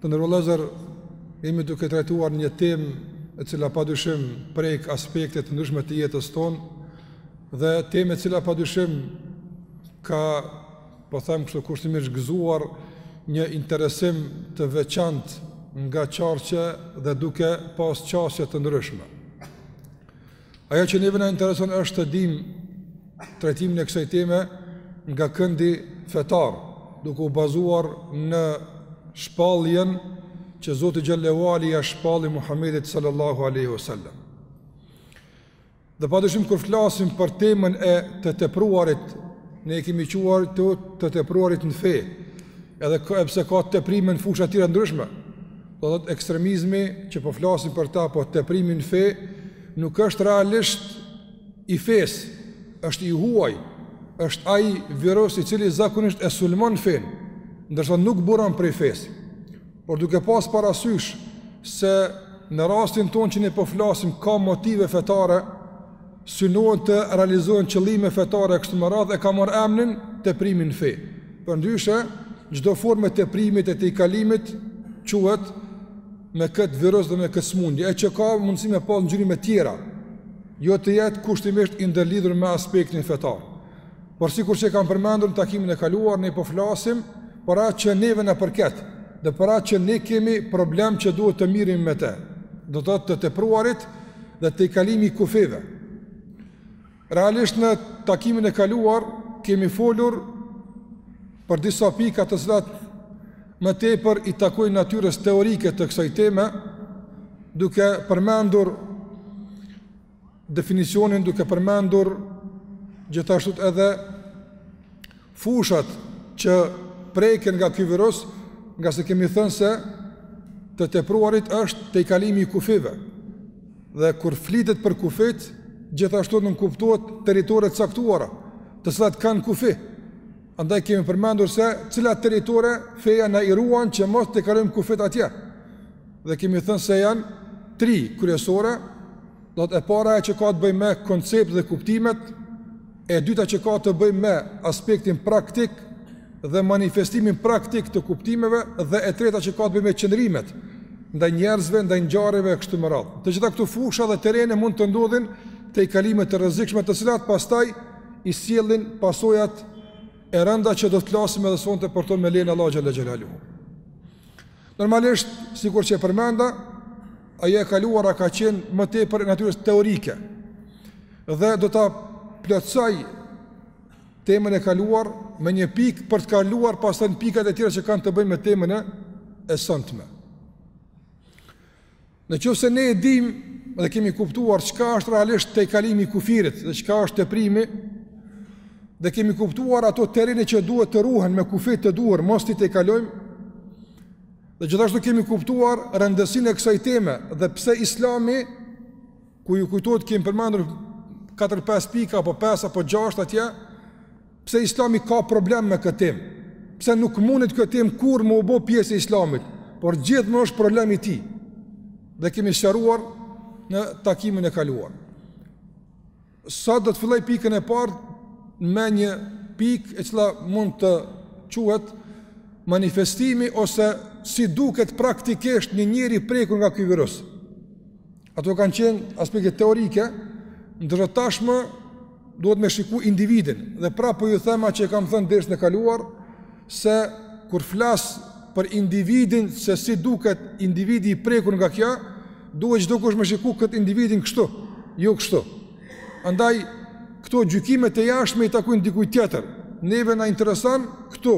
Të nderuar vëllezër, jemi duke trajtuar një temë e cila pa dyshim prek aspekte të ndryshme të jetës tonë, dhe temë e cila pa dyshim ka, po them kështu kushtimisht gëzuar, një interesim të veçantë nga qarqe dhe duke pas qasje të ndryshme. Ajo që neve na intereson është të dimë trajtimin e kësaj teme nga këndi fetar, duke u bazuar në shpalljen që Zoti xhel-le ue ala ia shpalli Muhamedit sallallahu alejhi ue selem. Dhe padyshim kur flasim për temën e të tepruarit, ne e kemi quajt të tepruarit në fe, edhe pse ka teprime në fusha tjera ndryshme, Do të thotë ekstremizmi që po flasim për ta, po teprimi në fe, nuk është realisht i fesë, është i huaj, është ai virus i cili zakonisht e sulmon fenë, ndërsa nuk buron prej fesë. Por duke pas parasysh se në rastin tonë që ne po flasim ka motive fetare, synohen të realizohen qëllime fetare e kështu me radhë e ka marrë emrin teprimi në fe. Përndryshe, çdo formë e teprimit e tejkalimit quhet me këtë virus dhe me këtë sëmundje, e që ka mundësi me pas ngjyrime të tjera, jo të jetë kushtimisht i ndërlidhur me aspektin fetar. Por sikur që e kam përmendur në takimin e kaluar, ne po flasim për atë që neve na përket, dhe për atë që ne kemi problem që duhet të merremi me të. Do të thotë të tepruarit dhe tejkalimi i kufijve. Realisht në takimin e kaluar kemi folur për disa pika të cilat më tepër i takojnë natyrës teorike të kësaj teme, duke përmendur definicionin duke përmendur gjithashtu edhe fushat që preken nga ky virus, ngase kemi thënë se të tepruarit është tejkalimi i kufijve. Dhe kur flitet për kufijtë, gjithashtu nënkuptohet territore të caktuara, të cilat kanë kufi. Andaj kemi përmendur se cilat territore feja na i ruan që mos të kalojmë kufijtë atje. Dhe kemi thënë se janë tri kryesore, do të e para që ka të bëjë me konceptet dhe kuptimet, e dyta që ka të bëjë me aspektin praktik dhe manifestimin praktik të kuptimeve dhe e treta që ka të bëjë me qëndrimet ndaj njerëzve, ndaj ngjarjeve e kështu me radhë. Të gjitha këto fusha dhe terrene mund të ndodhin tejkalime të rrezikshme të cilat pastaj i sjellin pasojat e rënda që do të flasim edhe sonte për to me lejen e Allahut Xhelle Xhelaluhu. Normalisht, sikur që e përmenda, ajo e kaluara ka qenë më tepër e natyrës teorike dhe do ta plotësoj temën e kaluar me një pikë për të kaluar pastaj në pikat e tjera që kanë të bëjnë me temën e sontme. Në qoftë se ne e dimë dhe kemi kuptuar çka është realisht tejkalimi i kufirit dhe çka është teprimi, dhe kemi kuptuar ato terrene që duhet të ruhen me kufit të duhur, mos t'i tejkalojmë. Dhe gjithashtu kemi kuptuar rëndësinë e kësaj teme dhe pse Islami Ku ju kujtohet kemi përmendur 4-5 pika apo 5 apo 6 atje, pse islami ka problem me këtë temë, pse nuk mundet kjo temë kurrë me u bo pjesë e islamit, por gjithmonë është problem i tij, dhe kemi sqaruar në takimin e kaluar. Sa do të filloj pikën e parë, me një pikë e cila mund të quhet manifestimi ose si duket praktikisht një njeri i prekur nga ky virus. Ato kanë qenë aspekte teorike, ndërsa tashmë duhet me shiku individin dhe prapë ju them atë që e kam thënë dersin e kaluar se kur flas për individin se si duket individi i prekur nga kjo, duhet çdokush me shiku kët individin kështu, jo kështu. Andaj këto gjykime të jashtme i takojnë dikujt tjetër. Neve na intereson këtu.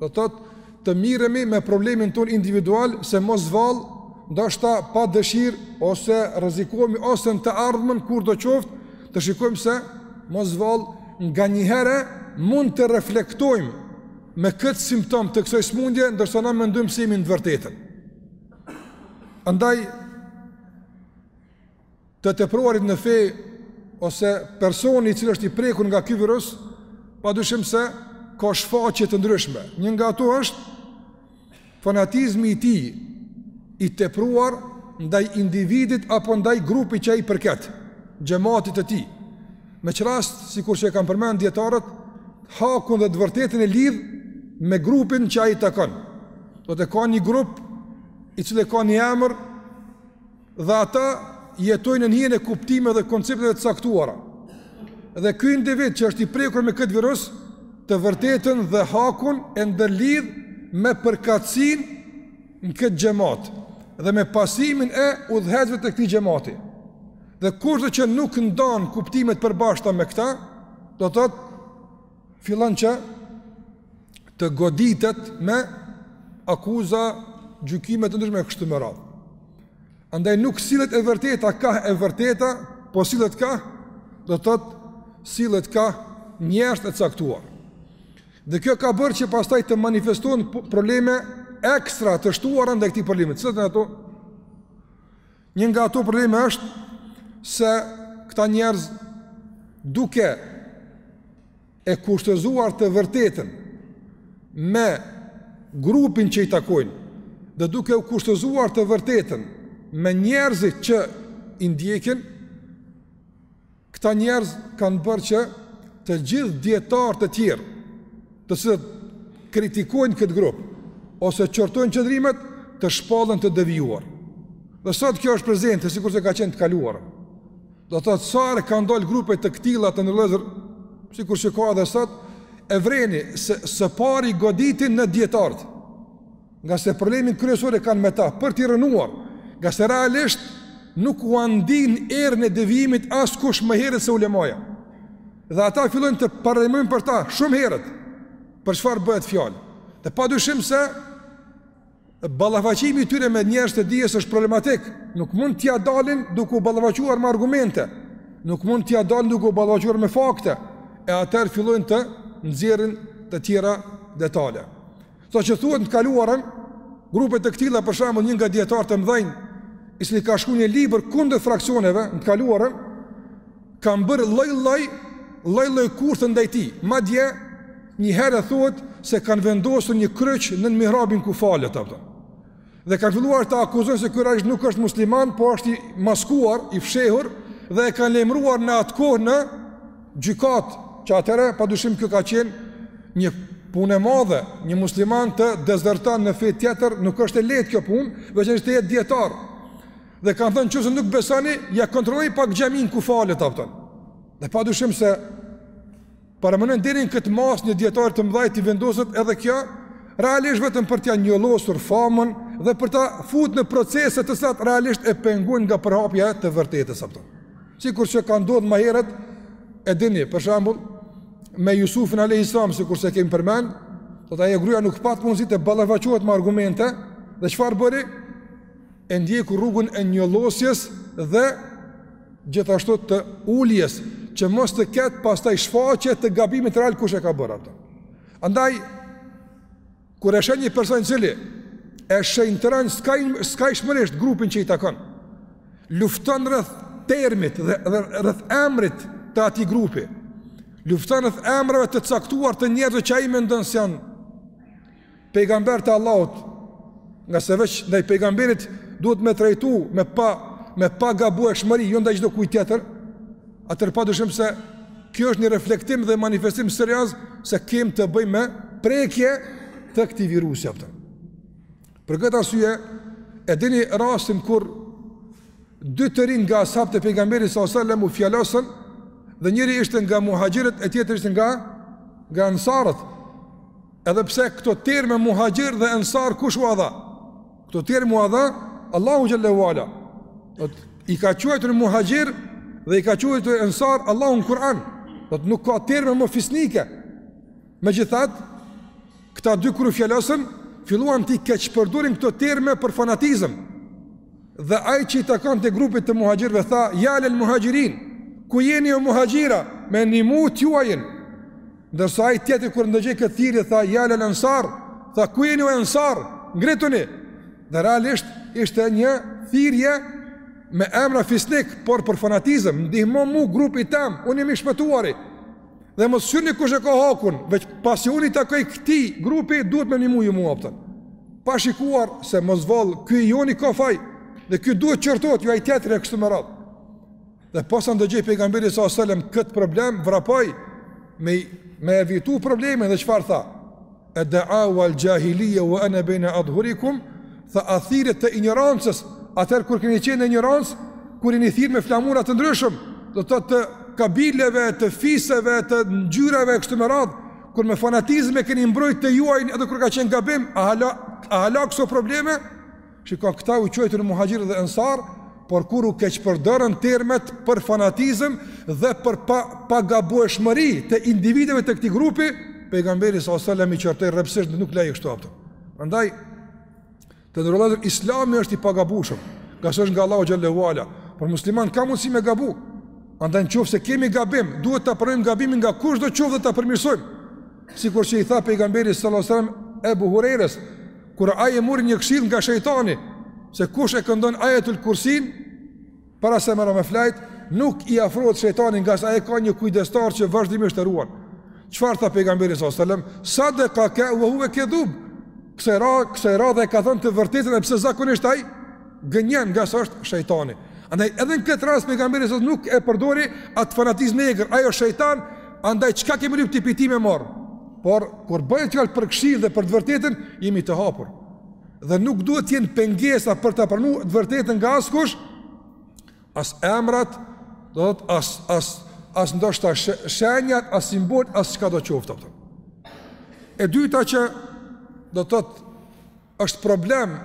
Do thotë të miremi me problemin tonë individual se mos vallë ndoshta pa dëshirë ose rrezikohemi ose në të ardhmen kurdo qoftë të shikojmë se mos vallë nganjëherë mund të reflektojmë me këtë simptom të kësoj smundje, ndërsa na mendojmë se jemi në të vërtetën. Andaj, të tepruarit në fe ose personi i cili është i prekur nga ky virus, padyshim se ka shfaqje të ndryshme. Një nga ato është fanatizmi i tij i tepruar ndaj individit apo ndaj grupit që ai përket, xhematit të tij. Me ç'rast, sikur që e kanë përmend dijetarët, hakun dhe të vërtetën e lidh me grupin që ai takon. Do thotë ka një grup i cili ka një emër Dhe ata jetojnë nën hijen e kuptimeve dhe koncepteve të caktuara. Dhe ky individ që është i prekur me këtë virus, të vërtetën dhe hakun e ndërlidh me përkatësinë në këtë xhemat dhe me pasimin e udhëheqësve të këtij xhemati dhe kushdo që nuk ndan kuptimet e përbashkëta me këta do thotë Fillon që të goditet me akuza gjykime të ndryshme kështu me radhë. Andaj nuk sillet e vërteta kah e vërteta, po sillet kah do të thotë sillet kah njerëz të caktuar. Dhe kjo ka bërë që pastaj të manifestohen probleme ekstra të shtuara ndaj këtij problemi. Cilat janë ato? Një nga ato probleme është se këta njerëz duke e kushtëzuar të vërtetën me grupin që i takojnë dhe duke e kushtëzuar të vërtetën me njerëzit që i ndjekin Këta njerëz kanë bërë që të gjithë dijetarët e tjerë, të cilët kritikojnë këtë grup ose qortojnë qëndrimet, të shpallen të devijuar. Dhe sot kjo është prezente, sikurse ka qenë në të kaluarën. Do të thotë, sa herë kanë dalë grupe të këtilla të njerëzve, sikurse ka dhe sot, e vëreni se së pari goditin në dijetarët. Ngase problemin kryesor e kanë me ta, për t'i rrënuar, ngase realisht nuk ua ndien erën e devijimit askush më herët se ulemaja. Dhe ata fillojnë të paralajmërojnë për ta shumë herët, për çfarë bëhet fjalë. Dhe pa dyshim se ballafaqimi i tyre me njerëz të dijes është problematik, nuk mund t'ia dalin duke u ballafaquar me argumente, nuk mund t'ia dalin duke u ballafaquar me fakte, e atëherë fillojnë të nxjerrin të tjera detaje. Saqë thuhet në të kaluarën, grupe të këtilla për shembull një nga dijetarët e mëdhenj, i cili ka shkruar një libër kundër fraksioneve në të kaluarën, kanë bërë lloj-lloj lloj-lloj kurthe ndaj tij. Madje një herë thuhet se kanë vendosur një kryq nën mihrabin ku falet, kupton. Dhe kanë filluar ta akuzojnë se ky realisht nuk është musliman, po është i maskuar, i fshehur, dhe e kanë lajmëruar në atë kohë në gjykatë, që atëherë, pa dyshim kjo ka qenë një punë e madhe, një musliman të dezerton në fe tjetër, nuk është e lehtë kjo punë, veçanërisht të jetë dijetar. Dhe kanë thënë qoftë se nuk besoni, ja kontrolloni pak xhaminë ku falet, kupton. Dhe pa dyshim se Paramendo deri në këtë masë një dijetari të madh t'i vendoset edhe kjo realisht vetëm për t'ia njollosur famën dhe për ta fut në procese të cilat realisht e pengojnë nga përhapja e të vërtetës, kupton. Sikurse ka ndodhur më herët e dini, për shembull, me Jusufin alejhi selam, sikurse kemi përmend, do të thotë ajo gruaja nuk pat mundësi të ballafaqohet me argumente dhe çfarë bëri? e ndjek rrugën e njollosjes dhe gjithashtu të uljes që mos të ketë pastaj shfaqje të gabimit real kush e ka bërë atë. Andaj kur e sheh një person i cili e shenjtëron skaj skajshmërisht grupin që i takon, lufton rreth termit dhe rreth emrit të atij grupi, lufton rreth emrave të caktuar të njerëzve që ai mendon se janë pejgamberë të Allahut, ngase veç ndaj pejgamberit duhet me trajtu me pa me pagabueshmëri, jo ndaj çdokujt tjetër. Atëherë pa dyshim se kjo është një reflektim dhe manifestim serioz se kemi të bëjmë me prekje të këtij virusi apo. Për këtë arsye e dini rastin kur dy të rinj nga ashabët e pejgamberit salallahu alejhi ue selem u fjalosën dhe njëri ishte nga muhaxhirët e tjetri ishte nga nga ensarët Edhe pse këto terme muhaxhir dhe ensar kush u dha? Këto terme ua dha Allahu xhel-le ue ala. Do të thotë i ka quajtur muhaxhir dhe i ka quajtur ensar Allahu në Kur'an. Do të thotë nuk ka terme më fisnike. Megjithatë, këta dy kur u fjalosën, filluan t'i keqpërdorin këto terme për fanatizëm. Dhe ai që i takonte grupit të muhaxhirëve tha, "Ja lel muhaxhirin, ku jeni o muhaxhira, me ndihmu t'juajin." Ndërsa ai tjetri kur ndëgjoi këtë thirrje tha ja lel ensar, tha ku jeni o ensar, ngrituni. Dhe realisht ishte një thirrje me emra fisnik, por për fanatizëm, ndihmo mu grupi i jem, unë jam i shpëtuari. Dhe mos shqyrni kush e ka hakun, veç pasi unë i takoj këtij grupi, duhet me ndihmu ju mu apëtën. Pa shikuar se mos vallë, ky i joni ka faj, dhe ky duhet qortohet, jo ai tjetri e kështu me radhë. Dhe pasi ndëgjoi pejgamberi sa selam kët problem vrapoi me me evitu problemin dhe çfarë tha? E da'ua el xhahilijje ue ene bejne adhhurikum tha a thirrje të injorancës, atëherë kur keni qenë në injorancë, kur jeni thirr me flamura të ndryshëm, do të thotë të kabileve, të fiseve, të ngjyrave kështu me radhë, kur me fanatizëm e keni mbrojtë të juajin edhe kur ka qenë gabim, a hala a hala këso probleme? Shiko, këta u quajtën muhaxhirë dhe ensar, por kur u keqpërdorën termet për fanatizëm dhe për pa pagabueshmëri të individëve të këtij grupi, pejgamberi sa selam i qortoi rrepsisht dhe nuk e la kështu ato. Prandaj të nderuar Islami është i pagabueshëm, ngase është nga Allahu xhel-le ue ala, por musliman ka mundësi me gabu. Andaj nëse kemi gabim, duhet ta pranojmë gabimin nga kushdo qoftë dhe ta përmirësojmë. Sikur që i tha pejgamberi sallallahu alajhi wasallam Ebu Hurajres, kur ai e mori një këshillë nga shejtani se kush e këndon ajetul kursin para se me ra me fjet nuk i afrohet shejtani ngase e ka një kujdestar që vazhdimisht e ruan çfarë tha pejgamberi sa selam sadekake ue huve kedhub kësaj ra kësaj radhe ka thënë të vërtetën edhe pse zakonisht ai gënjen nga sa është shejtani. Andaj edhe në këtë rast pejgamberi s.a.s. nuk e përdori atë fanatizëm të egër, ajo shejtan, andaj çka kemi lyp ti prej tij me marr. Por kur bëhet fjalë për këshillë dhe për të vërtetën, jemi të hapur. Dhe nuk duhet të jenë pengesa për ta pranuar të vërtetën nga askush. As emrat, do të thotë as as as ndoshta shenjat, as simbolet, as çka do të qoftë. E dyta që do të thotë Është problem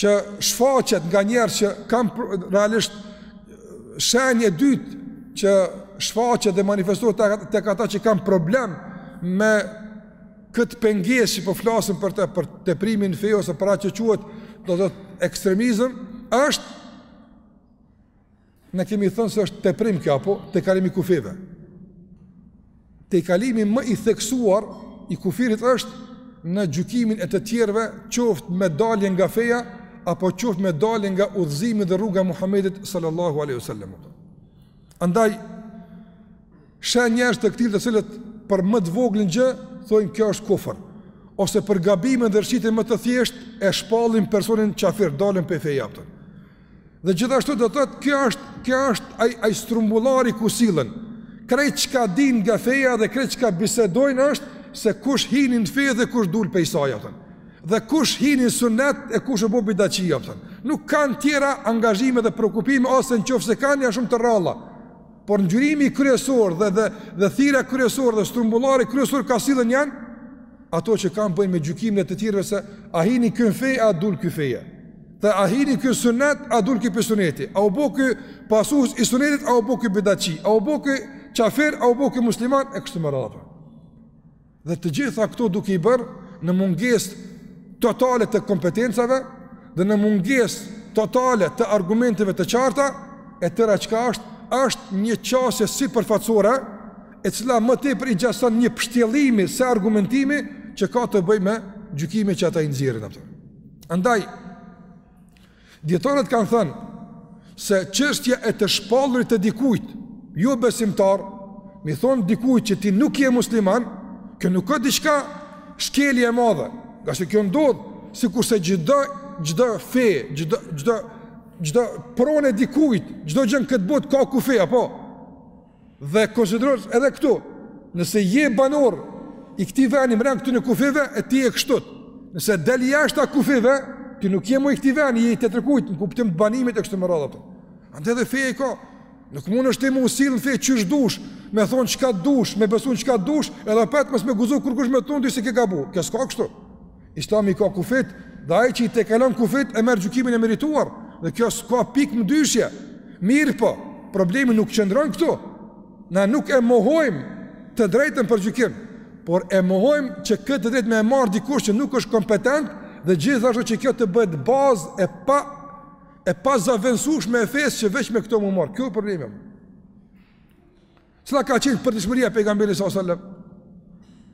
që shfaqet nga njerëz që kanë realisht shenja e dytë që shfaqet dhe manifestohet tek ata që kanë problem me këtë pengesë që po flasim për të për teprimin fe ose për atë që quhet do të thotë ekstremizëm është Ne kemi thënë se është teprim kjo apo tejkalim i kufijve. Tejkalimi më i theksuar i kufirit është në gjykimin e të tjerëve, qoftë me dalje nga feja apo qoftë me dalje nga udhëzimi dhe rruga e Muhamedit sallallahu alaihi wasallam. Andaj Sheh njerëz të këtillë të cilët për më të voglën gjë thonë kjo është kufër ose për gabimin dhe rrëshqitjen më të thjeshtë e shpallin personin qafir, dalun prej feje aptën. Dhe gjithashtu do të thotë kjo është, kjo është ai, ai strumbullari ku sillen. Krejt çka dinë nga feja dhe krejt çka bisedojnë është se kush hini n'fe dhe kush dul prej saj aptën. Dhe kush hini n'sunet e kush u bo bidatçi aptën. Nuk kanë tjera angazhime dhe preokupime ose në qoftë se kanë janë shumë të rralla. Por ngjyrimi kryesor dhe dhe dhe thirrja kryesore dhe strumbullari kryesor kah sillen janë ato që kanë të bëjnë me gjykimin e të tjerëve se a hini ky n'fe a dul ky prej feje. Dhe a hini ky n'sunet a dul ky prej suneti. A u bë ky pasues i sunetit a u bë ky bidatçi. A u bë ky qafir a u bë ky musliman e kështu me radhë. Dhe të gjitha këto duke i bërë në mungesë totale të kompetencave dhe në mungesë totale të argumenteve të qarta, e tëra çka është, është një qasje sipërfaqësore, e cila më tepër i gjason një pështjellimi se argumentimi që ka të bëjë me gjykime që ata i nxjerrin. Andaj, Dijetarët kanë thënë se çështja e të shpallurit të dikujt, jobesimtar, me i thonë dikujt që ti nuk je musliman, kjo nuk o diçka shkelje e madhe, ngase kjo ndodh sikurse çdo çdo fe, çdo çdo çdo pronë e dikujt, çdo gjë në këtë botë ka kufi apo Dhe konsiderohesh edhe këtu, nëse je banor i këtij vendi mbrenda këtyre kufijve je ti e kështu. Nëse del jashtë kufijve, ti nuk je më i këtij vendi, je i tjetërkujt në kuptim të banimit e kështu me radhë. Andaj edhe feja ka Nuk mundesh ti me u sill në fe qysh dush, me thonë çka dush, me besu në çka dush, edhe apet mos me guxu kurkush me thonë ty se ke gabu. Kjo s'ka kështu. Islami ka kufit, dhe ai që i tejkalon kufit e merr gjykimin e merituar. Dhe kjo s'ka pikë mëdyshje. Mirëpo, problemi nuk qëndron këtu. Na nuk e mohojmë të drejtën për gjykim, por e mohojmë që këtë të drejtë me e marrë dikush që nuk është kompetent dhe gjithashtu që kjo të bëhet bazë e pa e pa zëvendësueshme e fesë që veç me këto m'u marrë. Kjo problemi. Cila ka qenë përditshmëria e pejgamberit s.a.s.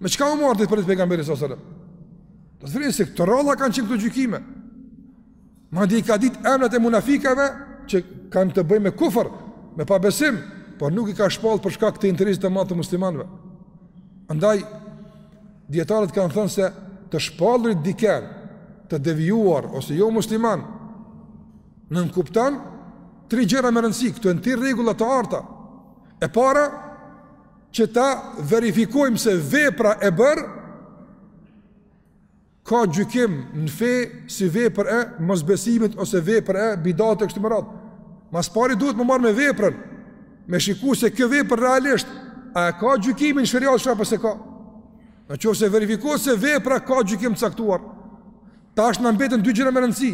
Me çka u marrë ditë për ditë pejgamberi s.a.s. Do të vëreni se këto rrallë kanë qenë këto gjykime. Madje i ka ditë emnat e munafikave që kanë të bëjmë me kufër, me pabesim, por nuk i ka shpallë për shkak të interesit të madh të muslimanve. Andaj, dijetarët kanë thënë se të shpallurit dikend, të devijuar ose jo musliman, nënkupton, Tri gjëra me rëndësi, këtu janë tri rregulla të arta. E para që ta verifikojmë se vepra e bërë ka gjykim në fe si vepër e mosbesimit ose vepër e bidatit e kështu me radhë. Më së pari duhet m'u marrë me veprën, me shiku se kjo vepër realisht a e ka gjykimin sheriatit a po s'e ka. Në qoftë se verifikohet se vepra ka gjykim të caktuar, Tash na mbeten dy gjëra me rëndësi.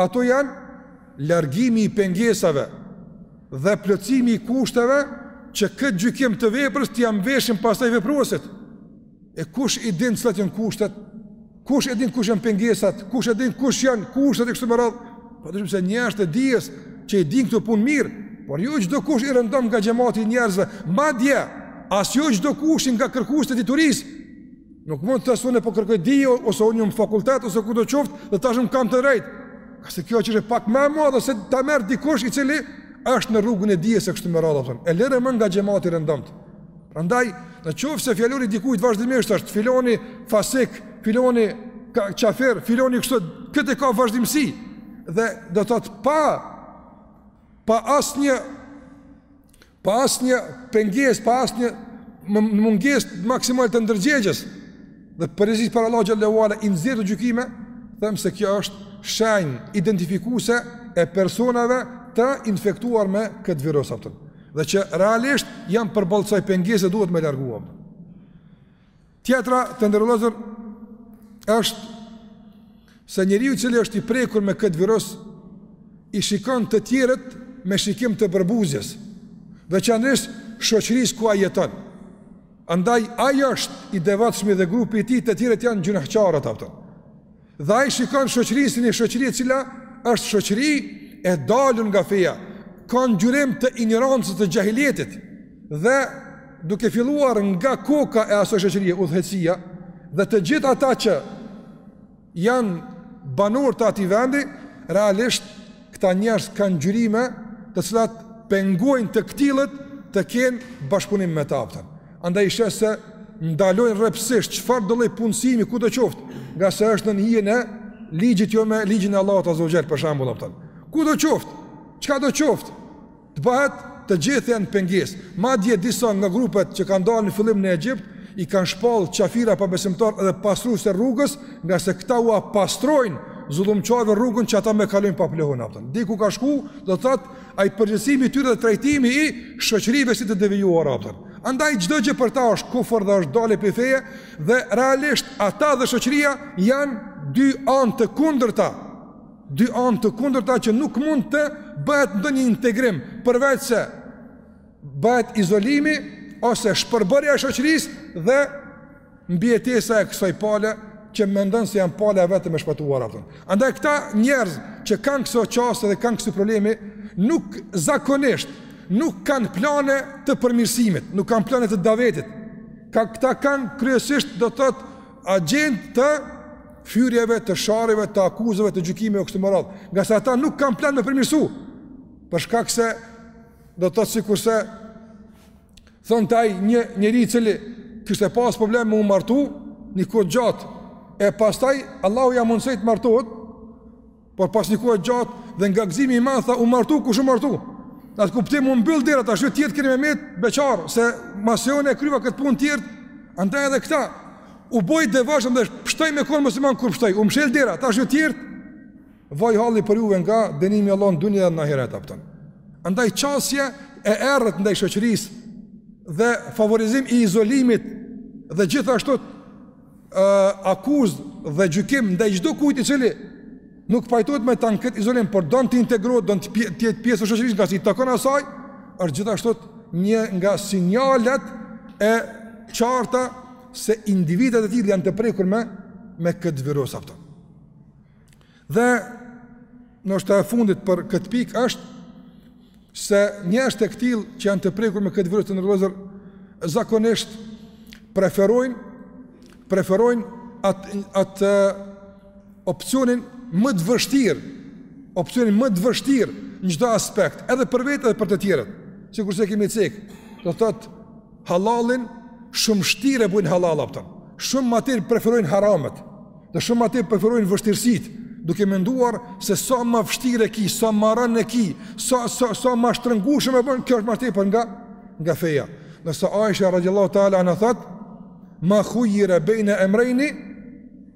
Ato janë largimi i pengesave dhe plotësimi i kushteve që këtë gjykim të veprës t'ia mveshim pastaj vepruesit. E kush i din cilat janë kushtet? Kush e din kush janë pengesat? Kush e din kush janë kushtet e kështu me radhë? Padyshim se njerëzit e dijes që i din këto punë mirë, por jo çdokush i rëndomtë nga xhemati i njerëzve, madje, as jo çdokush nga kërkuesit e diturisë, Nuk mund të thotë unë po kërkoj dije ose unë jam fakultet ose kudo qoftë dhe tashmë kam të drejtë. Ngase kjo është pak më e madhe se ta merr dikush i cili është në rrugën e dijes e kështu me radhë thon. E lëre më nga xhemati i rëndomtë. Prandaj, në qoftë se fjalori i dikujt vazhdimisht është filani fasik, filani qafir, filani kështu, këtë e ka vazhdimësi dhe do të thotë pa pa asnjë pa asnjë pengesë, pa asnjë në mungesë maksimale të ndërgjegjes dhe përgjegjësisë para Allahut xhele ue ala i nxjerr këto gjykime, them se kjo është shenjë identifikuese e personave të infektuar me këtë virus, a kupton. Dhe që realisht janë përballë kësaj pengese duhet me largu atë. Tjetra të nderuar vëllezër është se njeriu i cili është i prekur me këtë virus i shikon të tjerët me shikim të përbuzjes veçanërisht shoqërisë ku ai jeton. Andaj ai është i devotshmi dhe grupi i tij të tjerët janë gjynahqarët, a kupton. Dhe ai shikon shoqërinë si një shoqëri e cila është shoqëri e dalur nga feja, ka ngjyrim të injorancës të xhahilijetit dhe duke filluar nga koka e asoj shoqërie, udhëheqësia dhe të gjithë ata që janë banorë të atij vendi, realisht këta njerëz kanë ngjyrime të cilat pengojnë të këtillët të kenë bashkëpunim me ta. Andaj i sheh se ndalojnë rreptësisht çfarëdo lloj punësimi kudo qoftë, ngase është nën hijen e ligjit jo me ligjin e Allahut azze ue xhel për shembull a kupton. Kudo qoftë, çkado qoftë të bëhet të gjithë janë pengesë. Madje disa nga grupet që kanë dalë në fillim në Egjipt i kanë shpallë qafira pabesimtarë edhe pastruesit e rrugës ngase këta ua pastrojnë zullumqarëve rrugën që ata me kalojnë pa pluhun, a kupton. Diku ka shku, do të thotë, Ai përgjithësimi i tyre dhe trajtimi i shoqërive si të devijuara, a kupton. Andaj çdo gjë për ta është kufër dhe është dalje prej feje dhe realisht ata dhe shoqëria janë dy anë të kundërta. Dy anë të kundërta që nuk mund të bëhet ndonjë integrim përveçse Bëhet izolimi ose shpërbërja e shoqërisë dhe mbijetesa e kësaj pale që mendon se janë pala e vetme e shpëtuar, a kupton. Andaj këta njerëz që kanë këso qasje dhe kanë kësi problemi, nuk zakonisht, nuk kanë plane të përmirësimit, nuk kanë plane të davetit. Ka, këta kanë kryesisht do të thotë agjendë të fyrjeve, të sharjeve, të akuzave, të gjykimeve e kështu me radhë. Ngase ata nuk kanë plan me përmirësu, për shkak se Do të thotë sikurse thonte ai një njeri i cili kishte pas problem me u martu, një kohë gjatë. E pastaj Allahu ia ja mundsoi të martohet, por pas një kohe të gjatë dhe nga gëzimi i madh tha u martu kush u martu. Në atë kuptim u mbyll dera tash ju tjertë keni me met beqarë se masi unë e kryva kët punë tjetër, andaj edhe këta u bo i devotshëm dhe pshtoi me kon musliman kush pshtoi, u mshël dera tash ju tjertë. Vaj halli për juve nga dënimi i Allahut në dynja dhe në ahiret a kupton. Andaj qasje e errët ndaj shoqërisë dhe favorizim i izolimit dhe gjithashtu ë akuzë dhe gjykim ndaj çdokujt i cili nuk pajtohet me ta në këtë izolim, por don të integrohet, don të jetë pjesë e shoqërisë, ngase i takon asaj, është gjithashtu një nga sinjalet e qarta se individët e tillë janë të prekur me me këtë virus, a kupton Dhe ndoshta e fundit për këtë pikë është se njerëz të këtillë që janë të prekur me këtë virus të nderuar vëllezër zakonisht preferojnë preferojnë atë at opcionin më të vështirë opcionin më të vështirë në çdo aspekt edhe për vetë edhe për të tjerët sikurse e kemi cekë do të thotë Hallallin shumë shtirë e bëjnë hallall, aptën, shumë ma tepër preferojnë haramet, dhe shumë ma tepër preferojnë vështirësitë, duke menduar se sa ma vështirë e ki, sa ma rënë e ki, sa, sa, sa ma shtrëngushëm e bën, kjo është ma tepër nga, nga feja. Ndërsa Aisha radiallahu ta'ala anha thotë, ma khujire bejne emrejni,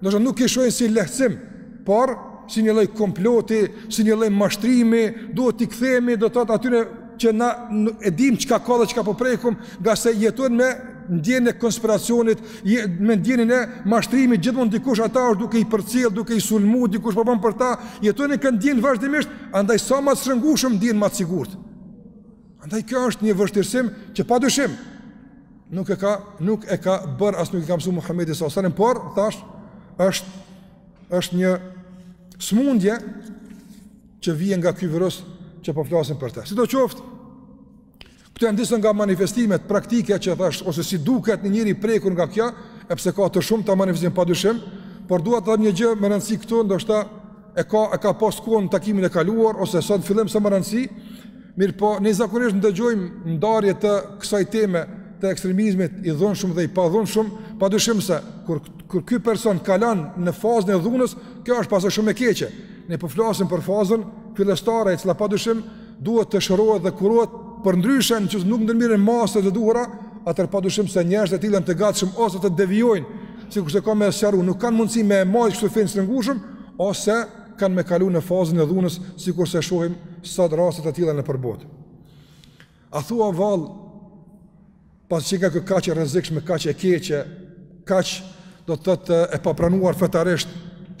Nëse nuk i shohin si lehtësim, por si një lloj komploti, si një lloj mashtrimi, duhet t'i kthehemi do të thotë atyne që na e dim çka ka dhe çka po prekum, ngase jetojnë me ndjenjën e konspiracionit, me ndjenjën e mashtrimit, gjithmonë dikush ata është duke i përcjellë, duke i sulmuar, dikush po bën për ta, jetojnë këtë ndjenjë vazhdimisht, andaj sa më të shtrëngushëm ndihen më të sigurt. Andaj kjo është një vështirësim që padyshim Nuk e ka, nuk e ka bërë as nuk e ka mësuar Muhamedi sallallahu alaihi wasallam, por thash është është një smundje që vjen nga ky virus që po flasim për të. Sidoqoftë, këto janë disa nga manifestimet praktike që thash ose si duket një njeri i prekur nga kjo, edhe pse ka të shumta manifestime padyshim, por dua të them një gjë me rëndësi këtu, ndoshta e ka e ka potencuar në takimin e kaluar ose sot në fillim si me rëndësi, mirëpo ne zakonisht ndëgjojmë ndarje të kësaj teme të ekstremizmit i dhunshëm dhe i padhunshëm, padyshim se kur kur ky person kalon në fazën e dhunës, kjo është pasojë shumë e keqe. Ne po flasim për fazën fillestare e cila padyshim duhet të shërohet dhe kurohet përndryshe nëse nuk ndërmerren masat e duhura, atëherë padyshim se njerëzit e tillë janë të gatshëm ose të devijojnë, sikurse e kemi sqaru, nuk kanë mundësi me e majtë kështu fenë shtrëngushëm, ose kanë me kalu në fazën e dhunës, sikurse shohim sot rastet e tilla nëpër botë. A thua vallë, pasi që qenka kaq e rrezikshme, kaq e keqe, kaq do të thotë e papranuar fetarisht,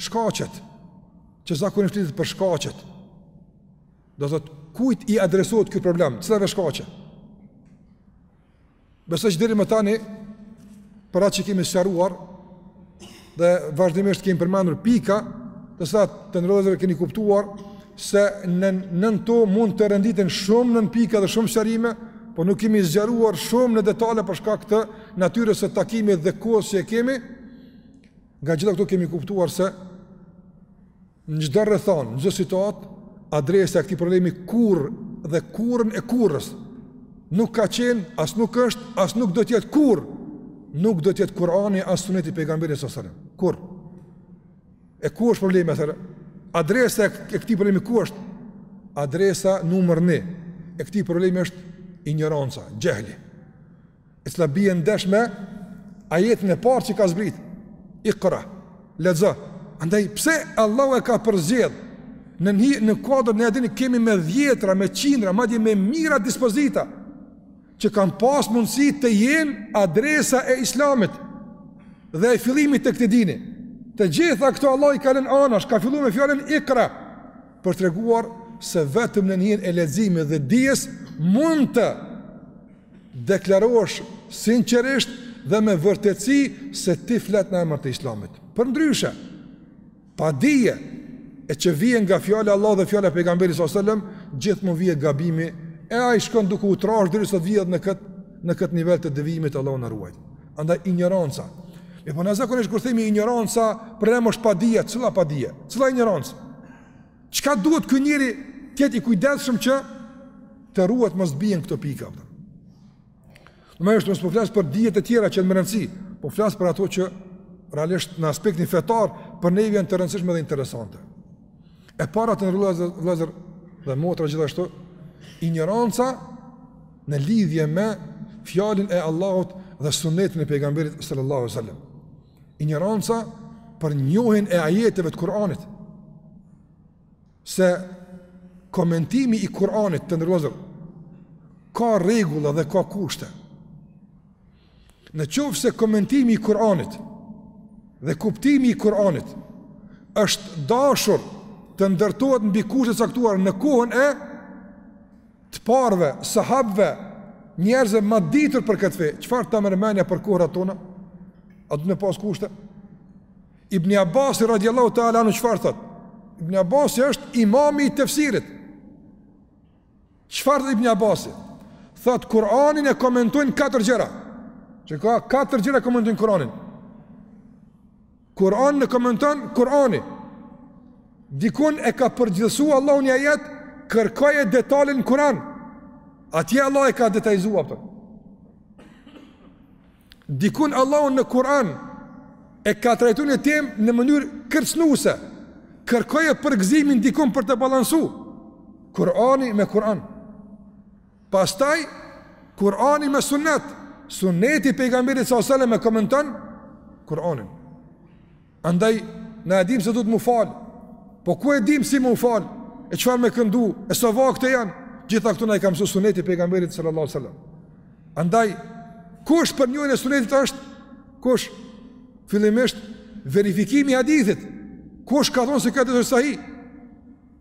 shkaqet, që zakonisht flitet për shkaqet, Do të thotë, kujt i adresohet ky problem, cilat janë shkaqet? Besoj që deri më tani, për atë që kemi sqaruar, dhe vazhdimisht kemi përmendur pika, të cilat të nderuar e keni kuptuar, se nën këto mund të renditen shumë nënpika dhe shumë sqarime, po nuk jemi zgjeruar shumë në detale për shkak të natyrës së takimit dhe kohës që e kemi. Nga gjitha këto kemi kuptuar se Në çdo rrethanë, në çdo situatë, adresa e këtij problemi kurrë dhe kurrën e kurrës nuk ka qenë, as nuk është, as nuk do të jetë kurrë. Nuk do të jetë Kurani as Suneti i pejgamberit sallallahu alajhi wasallam. Kurrë. E ku është problemi atëherë? Adresa e këtij problemi ku është? Adresa numër 1 e këtij problemi është injoranca, xhehli. E cila bie ndesh me ajetin e parë që ka zbritë. Iqra. Lexo. Andaj pse Allahu e ka përzgjedh në në kuadër të dinit kemi me dhjetra, me qindra, madje me mijëra dispozita që kanë pas mundësi të jenë adresa e Islamit dhe e fillimit të këtij dini. Të gjitha këto Allah i ka lënë anash, ka filluar me fjalën Iqra për të treguar se vetëm nën hijen e leximit dhe dijes mund të deklarohesh sinqerisht dhe me vërtetësi se ti flet në emër të Islamit. Përndryshe, padija e që vije nga fjala e Allahut dhe fjala e pejgamberit sallallahu alajhi wasallam, gjithmonë vije gabimi e ai shkon duke u trash deri sot vije në kët në kët nivel të devijimit Allahu na ruajt. Andaj injoranca. E po na zakonisht kur themi injoranca, përmendet padije, cila padije, cila injoranca. Çka duhet ky njeri të jetë i kujdesshëm që të ruhet mos bie n'këto pika. Domethënë nuk po flas për dijet e tjera që janë me rëndësi, po flas për ato që realisht në aspektin fetar për ne janë të rëndësishme dhe interesante. E para të nderuar vëllazër dhe motra gjithashtu injoranca në lidhje me fjalën e Allahut dhe sunetin e pejgamberit sallallahu alaihi wasallam. Injoranca për njohjen e ajeteve të Kur'anit. Se komentimi i Kur'anit të nderuar ka rregulla dhe ka kushte. Në qoftë se komentimi i Kur'anit dhe kuptimi i Kur'anit është dashur të ndërtohet mbi kushte të caktuara në kohën e të parëve, sahabëve, njerëzve më të ditur për këtë fe, çfarë ta merr mendja për kohërat tona? A do me pas kushte? Ibni Abbasi radiallahu ta'ala anhu çfarë thot? Ibni Abbasi është imami i tefsirit. Çfarë thot Ibni Abbasi? Thot, Kur'anin e komentojnë katër gjëra. Qe ka katër gjëra e komentojnë Kur'anin. Kur'anin e komenton Kur'ani. Dikun e ka përgjithësu Allahu një ajet, kërkoje detalin në Kur'an. Atje Allah e ka detajzu, a po. Dikun Allahu në Kur'an e ka trajtu një temë në mënyrë kërcnuese. Kërkoje përgëzimin dikun për ta balansu. Kur'ani me Kur'an. Pastaj Kur'ani me sunnet, sunneti i pejgamberit sallallahu alajhi wasallam e komenton Kur'anin. Andaj na e dim se duhet m'u fal. Po ku e dim si m'u fal? E çfarë me këndu? E sa vakte janë? Gjitha këto na i ka mësu sunneti i pejgamberit sallallahu alajhi wasallam. Andaj kusht për njohjen e sunnetit është kusht fillimisht verifikimi i hadithit. Kush ka thonë se ky hadith është sahih?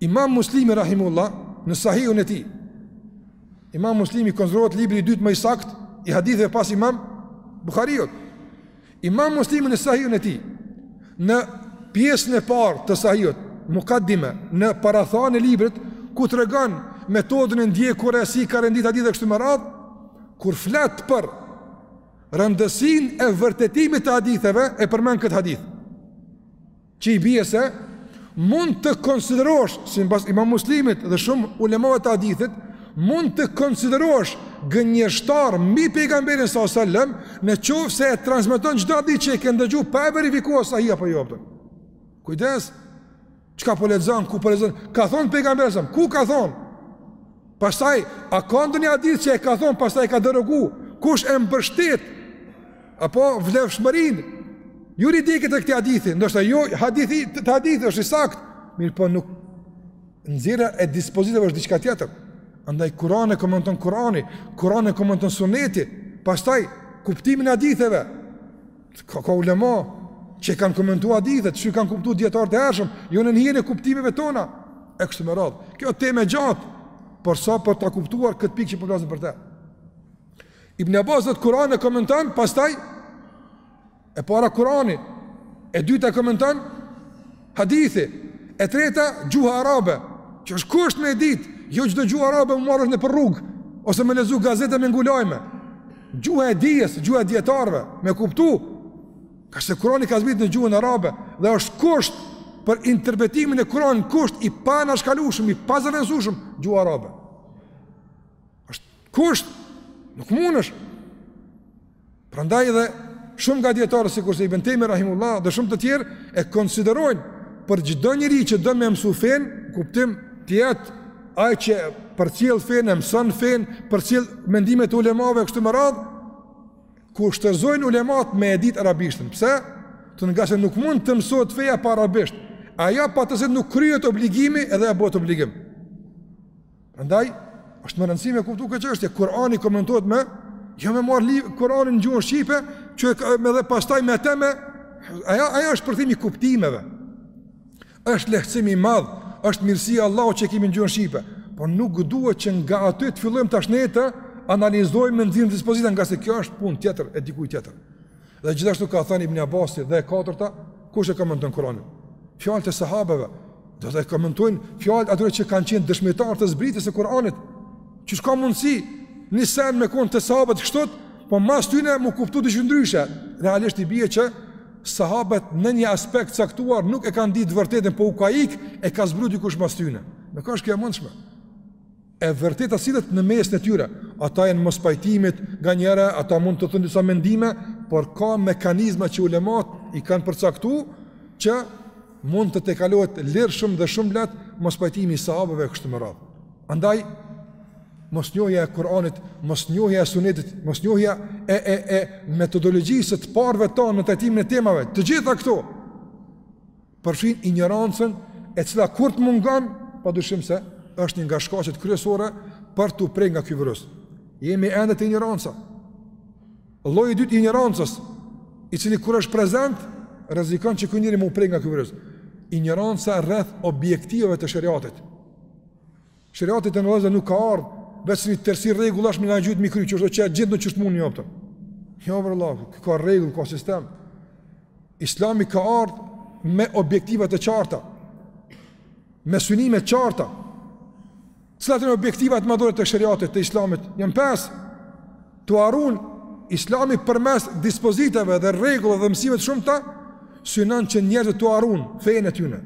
Imam Muslimi rahimullah në Sahihun e tij. Imam Muslimi konsiderohet libri i dytë më i saktë i haditheve pas Imam Buhariut. Imam Muslimi në Sahihun e tij në pjesën e parë të Sahihut, Mukaddime, në parathanë e librit ku tregon metodën e ndjekur e si ka rendit hadithet kështu me radh, kur flet për rëndësinë e vërtetimit të haditheve e përmend këtë hadith. Që i bie se mund të konsiderosh, simbas imam muslimit dhe shumë ulemave të hadithit, mund të konsiderosh gënjeshtar mbi pejgamberin sa sallem në qoftë se e transmeton çdo hadith që e ke ndëgju pa e verifikua sahih apo jo pëtën. Kujdes, çka po lexon, ku po lexon, ka thonë pejgamberi sa, ku ka thonë? Pastaj, a ka ndonjë hadith që e ka thonë, pastaj ka derogu, kush e mbështet Apo vlefshmërinë juridike të këtij hadithi, ndoshta jo hadithi, të hadithi është i saktë, mirëpo nuk nxjerrja e dispozitave është diçka tjetër. Andaj Kuranin e komenton Kurani, Kuranin e komenton Suneti, pastaj kuptimin e haditheve. Ka ka ulema që i kanë komentuar hadithet, si e kanë kuptuar dijetarët e hershëm, jo nën hijen e kuptimeve tona. E kështu me radhë. Kjo temë e gjatë, por sa për ta kuptuar këtë pikë që po flasim për të. Ibn Abbas dhe të Kur'an e komenton, pastaj, e para Kur'ani, e dyta e komenton, hadithi, e treta, gjuha arabe, që është kusht me e dit, jo çdo gjuha arabe me marrë vesh nëpër rrugë, ose me lexu gazete me ngu lajme, gjuha e dijes, gjuha e dijetarëve, me kuptu, ngase Kur'ani ka zbrit në gjuhën arabe, dhe është kusht për interpretimin e Kur'anit, kusht i panashkalushëm, i pazëvendësushëm, gjuha arabe. është kusht, nuk mundesh. Prandaj dhe shumë nga dijetarët sikurse Ibn Tejmije Rahimullah dhe shumë të tjerë e konsiderojnë për çdo njeri që do me mësu fen, kuptim tjetër ai që përcjell fen, e mëson fen, përcjell mendimet e ulemave kështu me radhë, kushtëzojnë ulemat me e dit arabishten. Pse? Ngase nuk mund të mësohet feja pa arabisht. Ajo pa të cilën nuk kryhet obligimi edhe ajo bohet obligim. Prandaj është me rëndësi me e kuptu këtë çështje. Kurani komentohet me jo me marr liv Kur'anin në gjuhën shqipe, që me dhe pastaj me atë me ajo ajo është përkthim i kuptimeve. Është lehtësim i madh, është mirësia e Allahut që e kemi në gjuhën shqipe, por nuk duhet që nga aty të fillojmë tash ne të analizojmë me nxjerr dispozita, ngase kjo është punë tjetër e dikujt tjetër. Dhe gjithashtu ka thënë Ibn Abasi dhe e katërta, kush e komenton Kur'anin? Fjalët e sahabeve do të komentojnë fjalët atyre që kanë qenë dëshmitarë të zbritjes së Kur'anit. Që s'ka mundësi një sen me konë te sahabët kështu, po mas tyne m'u kuptu diç ndryshe. Realisht i bije që sahabët në një aspekt t'caktuar nuk e kanë ditë t'vërtetën, po u ka ik e ka zbulu dikush mas tyne. Nuk është kjo e mundshme. E vërteta sillet në mesin e tyre. Ata janë mospajtimet, nganjëherë ata mund të thonë disa mendime, por ka mekanizma që ulemat i kanë përcaktu që mund të tejkalohet lirshëm dhe shumë lehtë mospajtimi i sahabëve e kështu me radhë. Andaj mosnjohja e Kur'anit, mosnjohja e Sunetit, mosnjohja e e e metodologjisë së të parëve tanë në trajtimin e temave, të gjitha këto përfshijnë injorancën e cila kur të mungon, pa dyshim se është një nga shkaqet kryesore për t'u prekë nga ky virus. Jemi ende te injoranca. Lloji i dytë i injorancës, i cili kur është prezent, rrezikon që ky njeri m'u prekë nga ky virus. Injoranca rreth objektivave të sheriatit. Sheriati të nderuar vllazën nuk ka ardhë, veç një tërsi rregullash me na gjujt mbi kry, që ashtu qe gjithë ne qysh t'mun mi zbatu. Jo, për Allah, ka rregull, ka sistem. Islami ka ardhë me objektiva të qarta, me synime të qarta. Cilat janë objektivat madhore të sheriatit, të islamit, janë pesë. T'ua ruan Islami përmes dispozitave dhe rregullave dhe mësimeve të shumta, synon që njerëzit t'ua ruan fenë e tyne,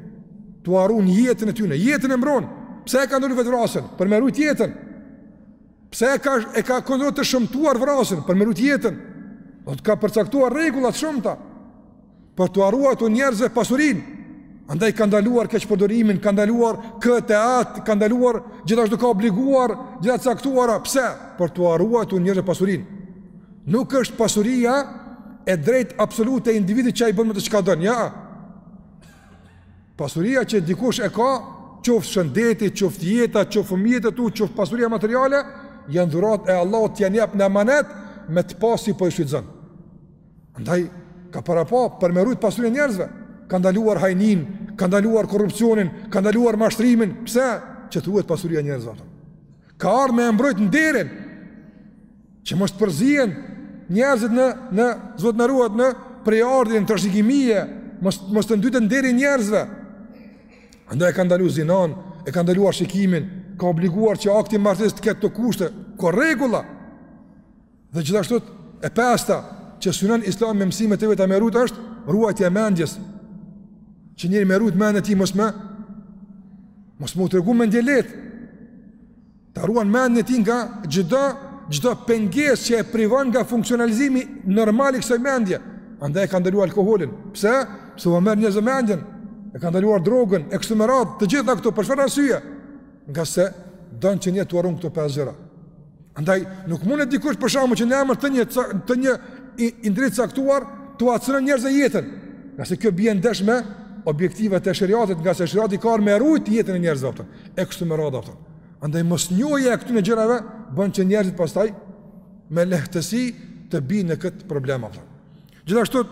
t'ua ruan jetën e tyne, jetën e mbron. Pse e ka ndalu vetvrasjen? Për me rujt jetën. Pse e ka e ka konsideru të shëmtuar vrasjen? Për me rujt jetën. Do të ka përcaktuar rregulla të shumta. Për t'ua ruajtur njerëzve pasurinë. Andaj ka ndaluar keqpërdorimin, ka ndaluar këtë e atë, ka ndaluar gjithashtu ka obliguar gjëra të caktuara, pse? Për t'ua ruajtur njerëzve pasurinë. Nuk është pasuria e drejtë absolute e individit, që ai bon me të çka don, jo. Pasuria që dikush e ka, qoftë shëndeti, qoftë jeta, qoftë fëmijët e tu, qoftë pasuria materiale, janë dhuratë e Allahut, janë jep në emanet me të pa si po i shfrytëzon. Andaj, ka parapa, për me rujt pasurinë e njerëzve, ka ndaluar hajninë, ka ndaluar korrupsionin, ka ndaluar mashtrimin, pse? Që të ruhet pasuria e njerëzve. Ka ardhë me e mbrojt nderin, që mos të përzihen njerëzit në, Zot na ruaj, në prejardhje, në trashëgimi e, mos, mos të ndytet nderi i njerëzve. Andaj, e ka ndalu zinanë, e ka ndaluar shikimin, ka obliguar që akti i martesës të ketë kto kushte, ka rregulla, Dhe gjithashtu e pesta që synon Islami me mësimet e veta me rujt është ruajtja e mendjes. Që njeri me rujt mendjen e tij mos me mos me u tregu mendjeleht. Ta ruan mendjen e tij nga çdo çdo pengesë që e privon nga funksionalizimi normal i kësaj mendje. Andaj e ka ndaluar alkoolin. Pse? Pse u merr njerëzve mendjen? E ka ndaluar drogën, e kështu me radhë, të gjitha këto për çfarë arsye? Ngase don që njeri t'i ruan këto pesë gjëra. Andaj nuk mund dikush për shembull që në emër të një të një individi të caktuar t'ua cenon njerëzve jetën. Ngase kjo bie ndesh me objektivat e sheriatit, ngase sheriati ka ardh me rujt jetën e njerëzve, a po. E kështu me radhë, a po. Andaj mosnjohja e këtyre gjërave bën që njerëzit pastaj me lehtësi të bien në këtë problem, a po. Gjithashtu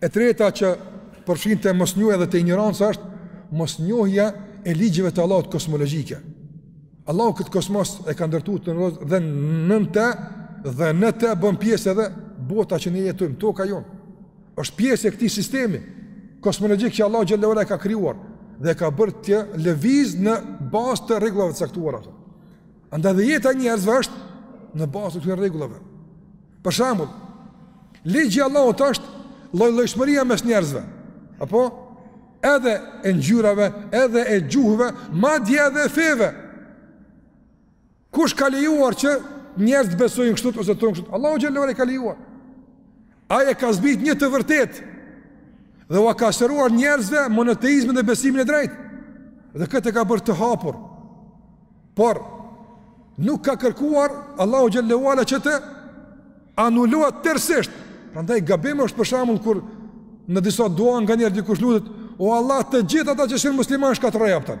E treta që përfshihet te mosnjohja dhe te injoranca është mosnjohja e ligjeve të Allahut kosmologjike. Allahu këtë kosmos e ka ndërtuar a po dhe nën të dhe në të bën pjesë edhe bota që ne jetojmë, toka jonë. Është pjesë e këtij sistemi kosmologjik që Allahu xhele ue ala e ka krijuar dhe e ka bërë të lëviz në bazë të rregullave të caktuara. Andaj dhe jeta e njerëzve është në bazë të këtyre rregullave. Për shembull, ligji i Allahut është lloj-llojshmëria mes njerëzve. Apo edhe e ngjyrave, edhe e gjuhëve, madje edhe e feve. Kush ka lejuar që njerëzit të besojnë kështu ose të thonë kështu? Allahu xhele ue ala e ka lejuar. Ai e ka zbrit një të vërtetë dhe ua ka sqaruar njerëzve monoteizmin dhe besimin e drejtë. Dhe këtë e ka bërë të hapur. Por nuk ka kërkuar Allahu xhele ue ala që të anulohet tërësisht. Prandaj gabim është për shembull kur në disa dua nganjëherë dikush lutet, o Allah të gjithë ata që s'janë muslimanë shkatërroji, a po.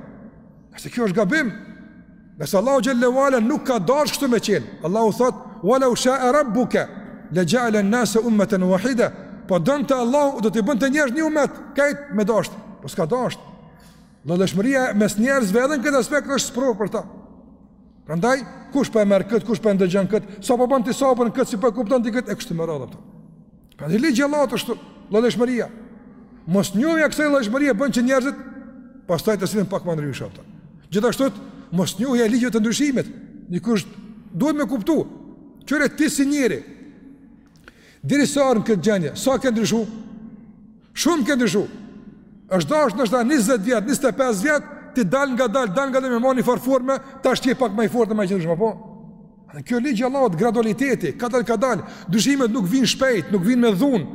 Ngase kjo është gabim. Ngase Allahu xhele ue ala nuk ka dashur kështu me qenë, Allahu thot: "Wa law sha'a rabbuka la ja'ala an-nasa ummatan wahida." Po të donte Allahu do t'i bënte njerëzit një umet, krejt me dash. Po s'ka dash. Llojllojshmëria mes njerëzve edhe në këtë aspekt është sprovë për ta. Prandaj kush po e merr kët, kush po e ndëgjon kët, sa po bën ti sabër n'kët, si po e kupton ti kët e kështu me radhë. Pra një ligj i Allahut është llojllojshmëria. Mosnjohja e kësaj llojllojshmërie bën që njerëzit pastaj të sillen pak më ndryshe, a po. Gjithashtu mosnjohja e ligjeve të ndryshimit. Dikush duhet me kuptu. Kqyre ti si njeri. Deri sa ke ardh në këtë gjendje. Sa ke ndryshu? Shumë ke ndryshu. është dashtë ndoshta 20 vjet, 25 vjet, ti dalngadal, dalngadal me marr një far forme, tash je pak ma i fortë ma i qëndrueshëm, a po? Dhe kjo ligj i Allahut gradualiteti, kadal kadal, ndryshimet nuk vijnë shpejt, nuk vijnë me dhunë.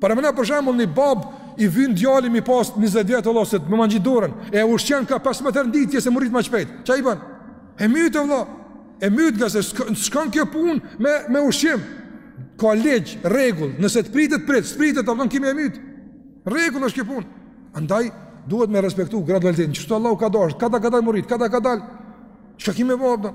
Paramendo për shembull një bab i vjen djali mbas 20 vjet Allah s'e, e ushqen ka 15 herë n'ditë që me u rrit më shpejt. Çka i bën? E myt o vëlla. E myt ngase s'shkon kjo punë me me ushqim. Ka ligj, rregull, nëse të pritet prit, s'pritet apo nuk ki me e myt. Rregull është kjo punë. Andaj duhet me respektu gradualitetin. Kështu Allahu ka dashur, kadal kadal me u rrit, kadal kadal. Çka ki me ba?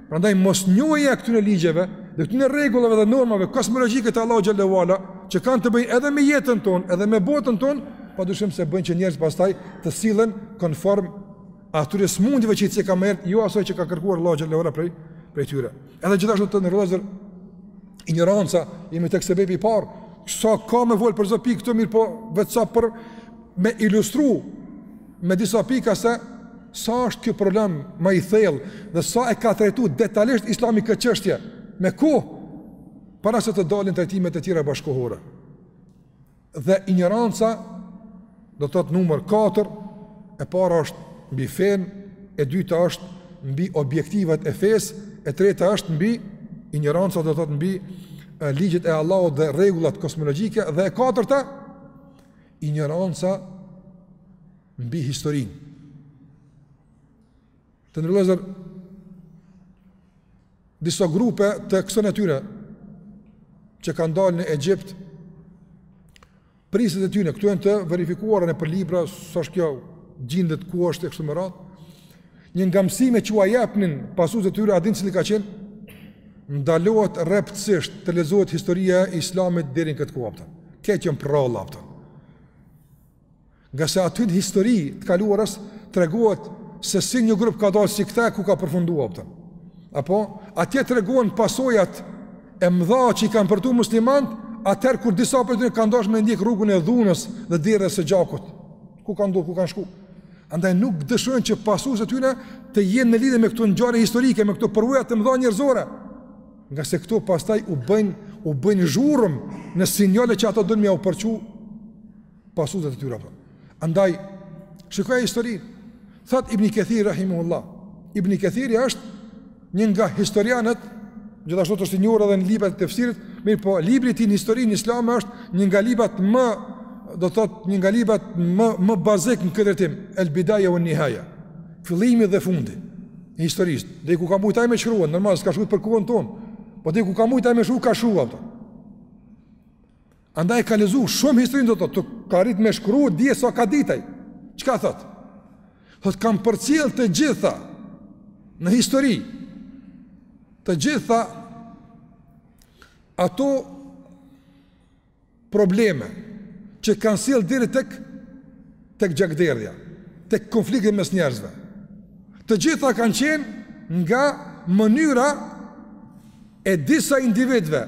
Prandaj mosnjohja e këtyre ligjeve, dhe këtyre rregullave dhe normave kozmologjike të Allahu xhelle ve ala, që kanë të bëjnë edhe me jetën tonë, edhe me botën tonë, padyshim se bën që njerëzit pastaj të sillen konform atyre smundjeve që i cekam më herët, jo asaj që ka kërkuar Allahu xhelle ve ala prej prej tyre. Edhe gjithashtu të nderuar vëllezër injoranca jemi tek sebebi i parë, sa ka me fol për çdo pikë këtu mirëpo veç sa për me ilustru me disa pika se sa është kjo problem ma i thellë dhe sa e ka trajtu detalisht islami këtë çështje me kohë para se të dalin trajtimet e tjera bashkëkohore dhe injoranca do të thotë numër 4 e para është mbi fenë e dyta është mbi objektivat e fesë e treta është mbi injoranca do të thotë mbi ligjet e Allahut dhe rregullat kozmologjike dhe e katërta Injoranca mbi historinë. Të nderuar vëllezër, disa grupe të kësaj natyre që kanë dalë në Egjipt, prijësit e tyre, këto janë të verifikuara nëpër libra, s'është kjo gjindet ku është e kështu me radhë, Një nga mësimet që ua jepnin pasuesve të tyre a din cili ka qenë? Ndalohet rreptësisht të lexohet historia e Islamit deri në këtë kohë. Kupton? Këto janë prralla, kupton. Ngase aty në histori të kaluarës tregohet se si një grup ka dalë si këta ku ka përfundu, kupton. Apo, atje tregohen pasojat e mdha që i kanë përjetu muslimanët, atëherë kur disa prej tyne kanë dash me ndjek rrugën e dhunës dhe derdhjes së gjakut. Ku kanë dal, ku kanë shku? Andaj nuk dëshirojnë që pasuesit e tyre të jenë në lidhje me këto ngjarje historike, me këto përvoja të mëdha njerëzore. Ngase këto pastaj u bëjnë u bëjnë zhurmë në sinjalet që ato dënë mja u përqu pasutet e tyra për. Andaj, shikoje historinë, thot Ibni Kethiri, rahimehullah, Ibni Kethiri është Një nga historianët, gjithashtu është i njohur edhe në librat e tefsirit, mirëpo libri i tij në historinë islame është një nga librat më do të thotë një nga librat më më bazik në këtë drejtim, El Bidaya wa Nihaya. Fillimi dhe fundi i historisë. Deri ku ka mujt ai me shkru, normal s'ka shkruar për kohën tonë. Po deri ku ka mujt ai me shkru, ka shkruar, kupton. Andaj e ka lexu shumë historinë do të thotë ka arrit me shkru di sa ka dit ai. Çka thotë? Thotë kam përcjell të gjitha në histori të gjitha ato probleme që kanë sjell deri tek tek gjakderdhja, tek konflikti mes njerëzve. Të gjitha kanë qenë nga mënyra e disa individëve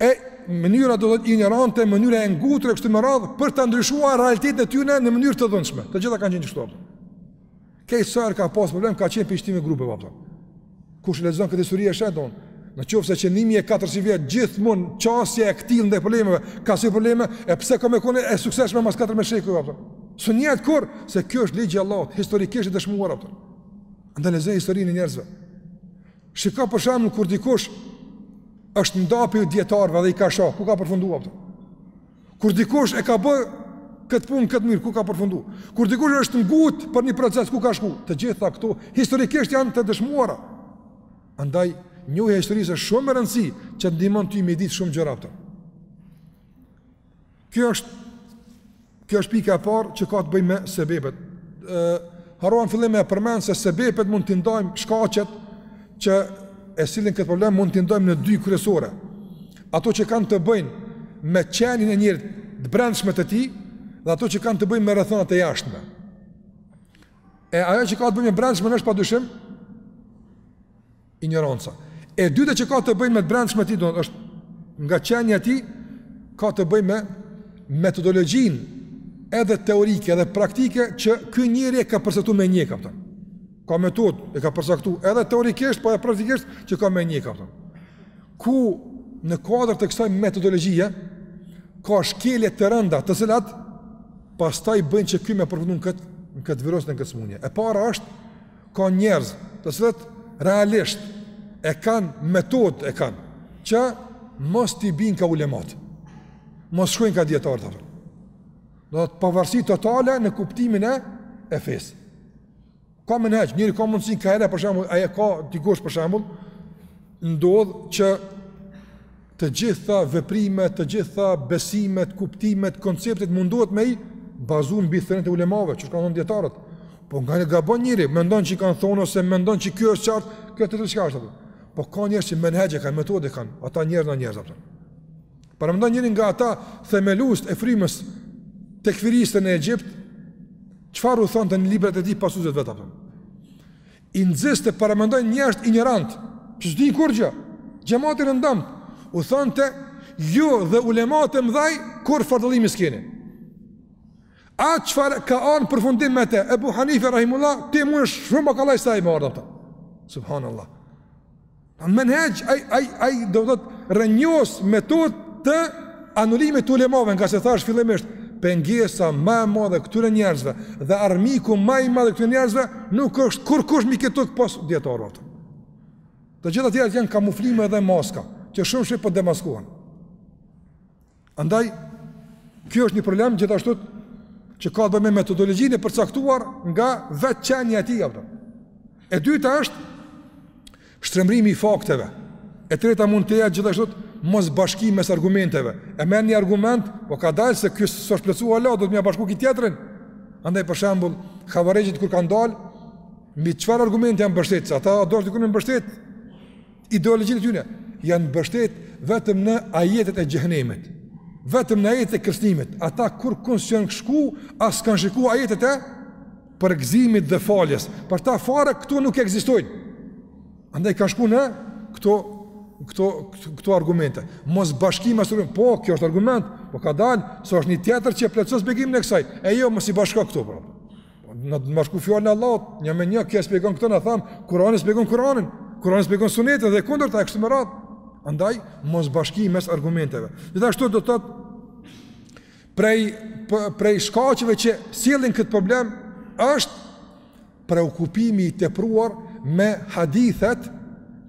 e mënyra do të thotë injorante, mënyra e ngutur e kështu me radhë për ta ndryshuar realitetin e tyre në mënyrë të dhunshme. Të gjitha kanë qenë kështu. Sa herë ka pas problem ka qenë dështim i grupeve kapton. Kush lexon këtë histori e sheh don. Në qoftë se që 1400 vjet gjithmonë qasja e këtillë ndaj problemeve, ka sjell probleme, e pse ka me kon e suksesshme mas 14 shekujve kapton. S'jet kurrë se kjo është ligji i Allahut, historikisht i dëshmuar kapton. Andaj lexo historinë e njerëzve. Shiko për shembull kur dikush është nda pi dijetarëve dhe i ka sha, ku ka përfundu kapton? Kur dikush e ka bë këtë punë këtë mirë, ku ka përfundu? Kur dikush është ngut për një proces, ku ka shku? Të gjitha këto historikisht janë të dëshmuara. Andaj njohja e historisë është shumë e rëndësishme që t'ndihmon ty me ditë shumë gjëra kapton. Kjo është kjo është pika e parë që ka të bëjë me sebebet. Ë harrova n'fillim me përmend se sebebet mund t'i ndajmë shkaqet që e sillin këtë problem mund t'i ndajmë në dy kryesore. Ato që kanë të bëjnë me qenien e njeriut të brendshme të tij dhe ato që kanë të bëjnë me rrethanat e jashtme. E ajo që ka të bëjë me brendshme është padyshim injoranca. E dyta që ka të bëjë me të brendshme tij don është nga qenia e tij ka të bëjë me metodologjinë edhe teorike edhe praktike që ky njeri e ka përcaktu menhexh kapton. Ka metodë e ka përcaktu edhe teorikisht po edhe praktikisht që ka menhexh kapton. Ku në kuadër të kësaj metodologjie ka shkelje të rënda të cilat pastaj bëjnë që ky me përfundu n'kët në këtë virus në këtë sëmundje. E para është Ka njerëz të cilët realisht e kanë metodë e kanë që mos t'i bin ka ulemat. Mos shkojnë ka dijetarët. Do të thotë pavarësi totale në kuptimin e e fesë. Ka menhexh, njeri ka mundësi ka herë për shembull, ai ka dikush për shembull ndodh që të gjitha veprimet, të gjitha besimet, kuptimet, konceptet mundohet me i bazu mbi thëniet e ulemave, çka kanë thonë dijetarët. Po nganjëherë gabon njeri, mendon që i kanë thonë, ose mendon që kjo është qartë, kjo të të të qartë. Po ka njerëz që menhexh e kanë, metodë e kanë, ata njerëz na njerëz. Paramendoni njëri nga ata themeluesit e frymës tekfiriste në Egjipt, çfarë u thonte në librat e tij pasuesve të vet, kapton. I nxist të paramendojnë njerëz injorant, që s'din kurgjë. Xhematin e rëndomt. U thonte ju dhe ulemat e mëdhaj kurrfar dallimi s'keni. A çfarë ka an përfundim me të? Ebu Hanife rahimullah, ti mujsh shumë kollaj me i marr ata. Subhanallahu. Menhexh, ai, ai, ai, do të thotë, rrënjos metod të anulimit të ulemave, ngase thash fillimisht, pengesa më e madhe e këtyre njerëzve dhe armiku më i madh i këtyre njerëzve nuk është kurkush mbi këtë tokë pos dietarëve. Të gjitha të tjerat janë kamuflime dhe maska, që shumë shpejt po demaskohen. Andaj, kjo është një problem gjithashtu që ka të bëjë me metodologjinë e përcaktuar nga vetë qenia e tij, a po kupton. E dyta është shtrembërimi i fakteve. E treta mund të jetë gjithashtu mosbashkim mes argumenteve. E merr një argument, po kadal se ky s'është plotësuar hala, do të me ia bashku edhe tjetrin. Andaj për shembull, havarixhët kur kanë dalë, mbi çfarë argumenti janë mbështetur? Ata donë dikun me mbështet. Ideologjinë e tyre janë mbështet vetëm në ajetet e xhehenemit. Vetëm në ajetet e kërcënimit. Ata kurrë nuk janë shku, as kanë shikuar ajetet e përgëzimit dhe faljes. Për ta fare këto nuk ekzistojnë. Andaj kanë shku në këto këto këto argumente. Mosbashkim asaj, po kjo është argument, po kadal se është një tjetër që plotëson shpjegimin e kësaj. E jo mos i bashko këto pra. Me bashku fjalën e Allahut, një me një, kjo e shpjegon këtë, na thamë, Kurani shpjegon Kuranin, Kurani shpjegon sunetin dhe e kundërta e kështu me radhë. Andaj, mosbashkim mes argumenteve. Gjithashtu do të thotë prej, prej shkaqeve që sjellin këtë problem, është preokupimi i tepruar me hadithet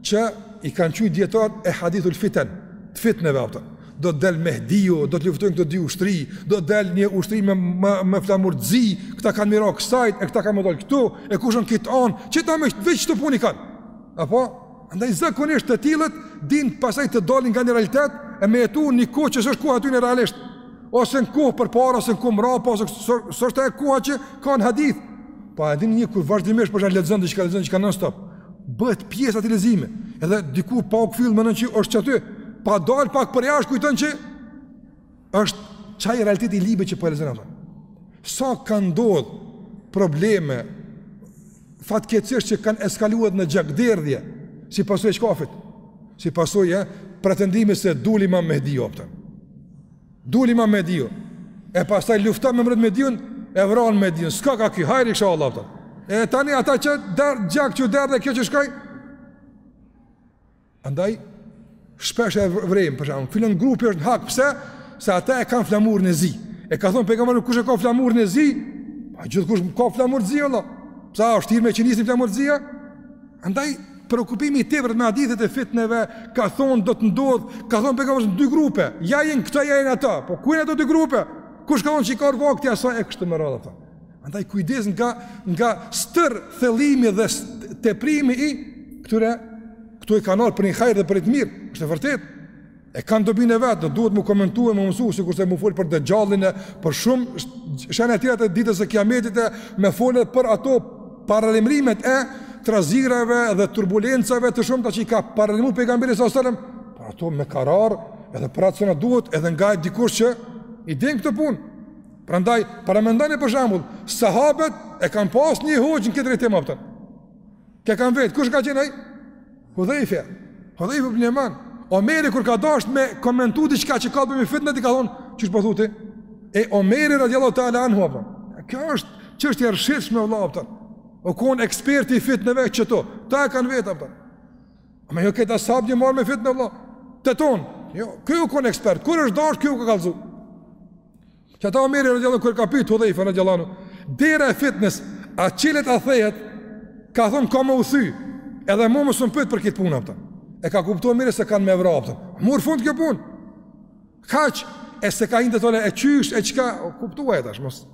që i kanë qujtë dijetarët ehadithul fiten, të fitneve a po kupton, do të del Mehdiu, do të luftojnë këto dy ushtri, do të del një ushtri me, me, me flamur të zi, këta kanë me i ra kësaj, e këta kanë me dalë këtu, e ky është në këtë anë, qeta me ditë veç qit punë e kanë. Apo, ndaj zakonisht të tillët, din pasaj të dalin nga një realitet, e me jetu një kohë që s'është koha e tyne realisht, ose në kohë përpara, ose në kohë mrapa, ose s'është ajo kohë që ka në hadith, a po, e din njeri kur vazhdimisht po e lexon diçka, lexon diçka non-stop, Bëhet pjesë e atij leximi, edhe dikur pa u kfill menon që është qaty, po del pak përjashtë kujton që është qaj realiteti i librit që po e lexon atë. Sa kanë ndodhë probleme, fatkeqësisht që kanë eskaluar në gjakderdhje, si pasojë e çkafit, si pasojë e pretendimit se duli Imam Mehdi a po kupton. Dul imam Mehdiu, e pastaj lufton me mbrojt Mehdiun, e vranë Mehdiun, s'ka ka kjo, hajr inshallah, kupton. E tani ata që derdhë, gjak që u derdh, e kjo që shkaj, andaj, shpesh e vrejmë, për shembull, filan grupi është në hak, pse, se ata e kanë flamurin e zi, e ka thonë pejgamberi kush e ka flamurin e zi, a gjithkush ka flamur të zi, vlla, pse a është shtirë me qenis një flamur të zi, Andaj preokupimi i tepërt me hadithet e fitneve, ka thonë do të ndodh, ka thonë pejgamberi në dy grupe. Ja janë këta, ja janë ata. Po ku janë ato dy grupe? Kush ka thonë që i ka ardh vakti asaj e kështu me radhë ata. Andaj kujdes nga nga stërthellimi dhe teprimi i këtyre këto kanë ardhur për një hajër dhe për të mirë. Është e vërtetë. E kanë dobinë e vet, e duhet m'u komentu e m'u mësu sikurse me fol për dexhallin e për shumë shenja të tjera të ditës së Kiametit e me fol për ato paralajmërimet e trazirave dhe turbulencave të shumta që i ka paralajmëruar pejgamberi sallallahu alajhi wasallam, por ato me karar edhe për atë që na duhet edhe nga dikush që i din këto punë. Prandaj paramendoni për shembull, sahabët e kanë pas një hoxhë në këtë drejtim, kupton? Kë kanë vet, kush ka qenë ai? Hudhejfe, Hudhejfe ibn el-Jeman, Omeri kur ka dasht me komentu diçka që ka t'bëj me fitnet i ka thonë, qysh po thu ti? E Omeri radiallahu ta'ala anhu, kupton. Kjo është çështje e rrezikshme vlla, kupton. U konë eksperti i fitneve qeto, atë e kanë vet, kupton. Ama jo krejt sahabët janë marrë me fitne, vlla. Të tonë, jo, ky u konë ekspert, kur është dasht, ky u ka kallzu. Qeta Omeri radiallahu anhu kur e ka pyt Hudhejfen radiallahu anhu Dera e fitnes A çelet a thehet Ka thonë ka me u thy Edhe mu mos më pyt për kët punë kupton E ka kuptu Omeri se kanë me vra kupton Mur fund kjo punë Kaq E s'ka hi në detale e qysh e çka Kuptoje tash mos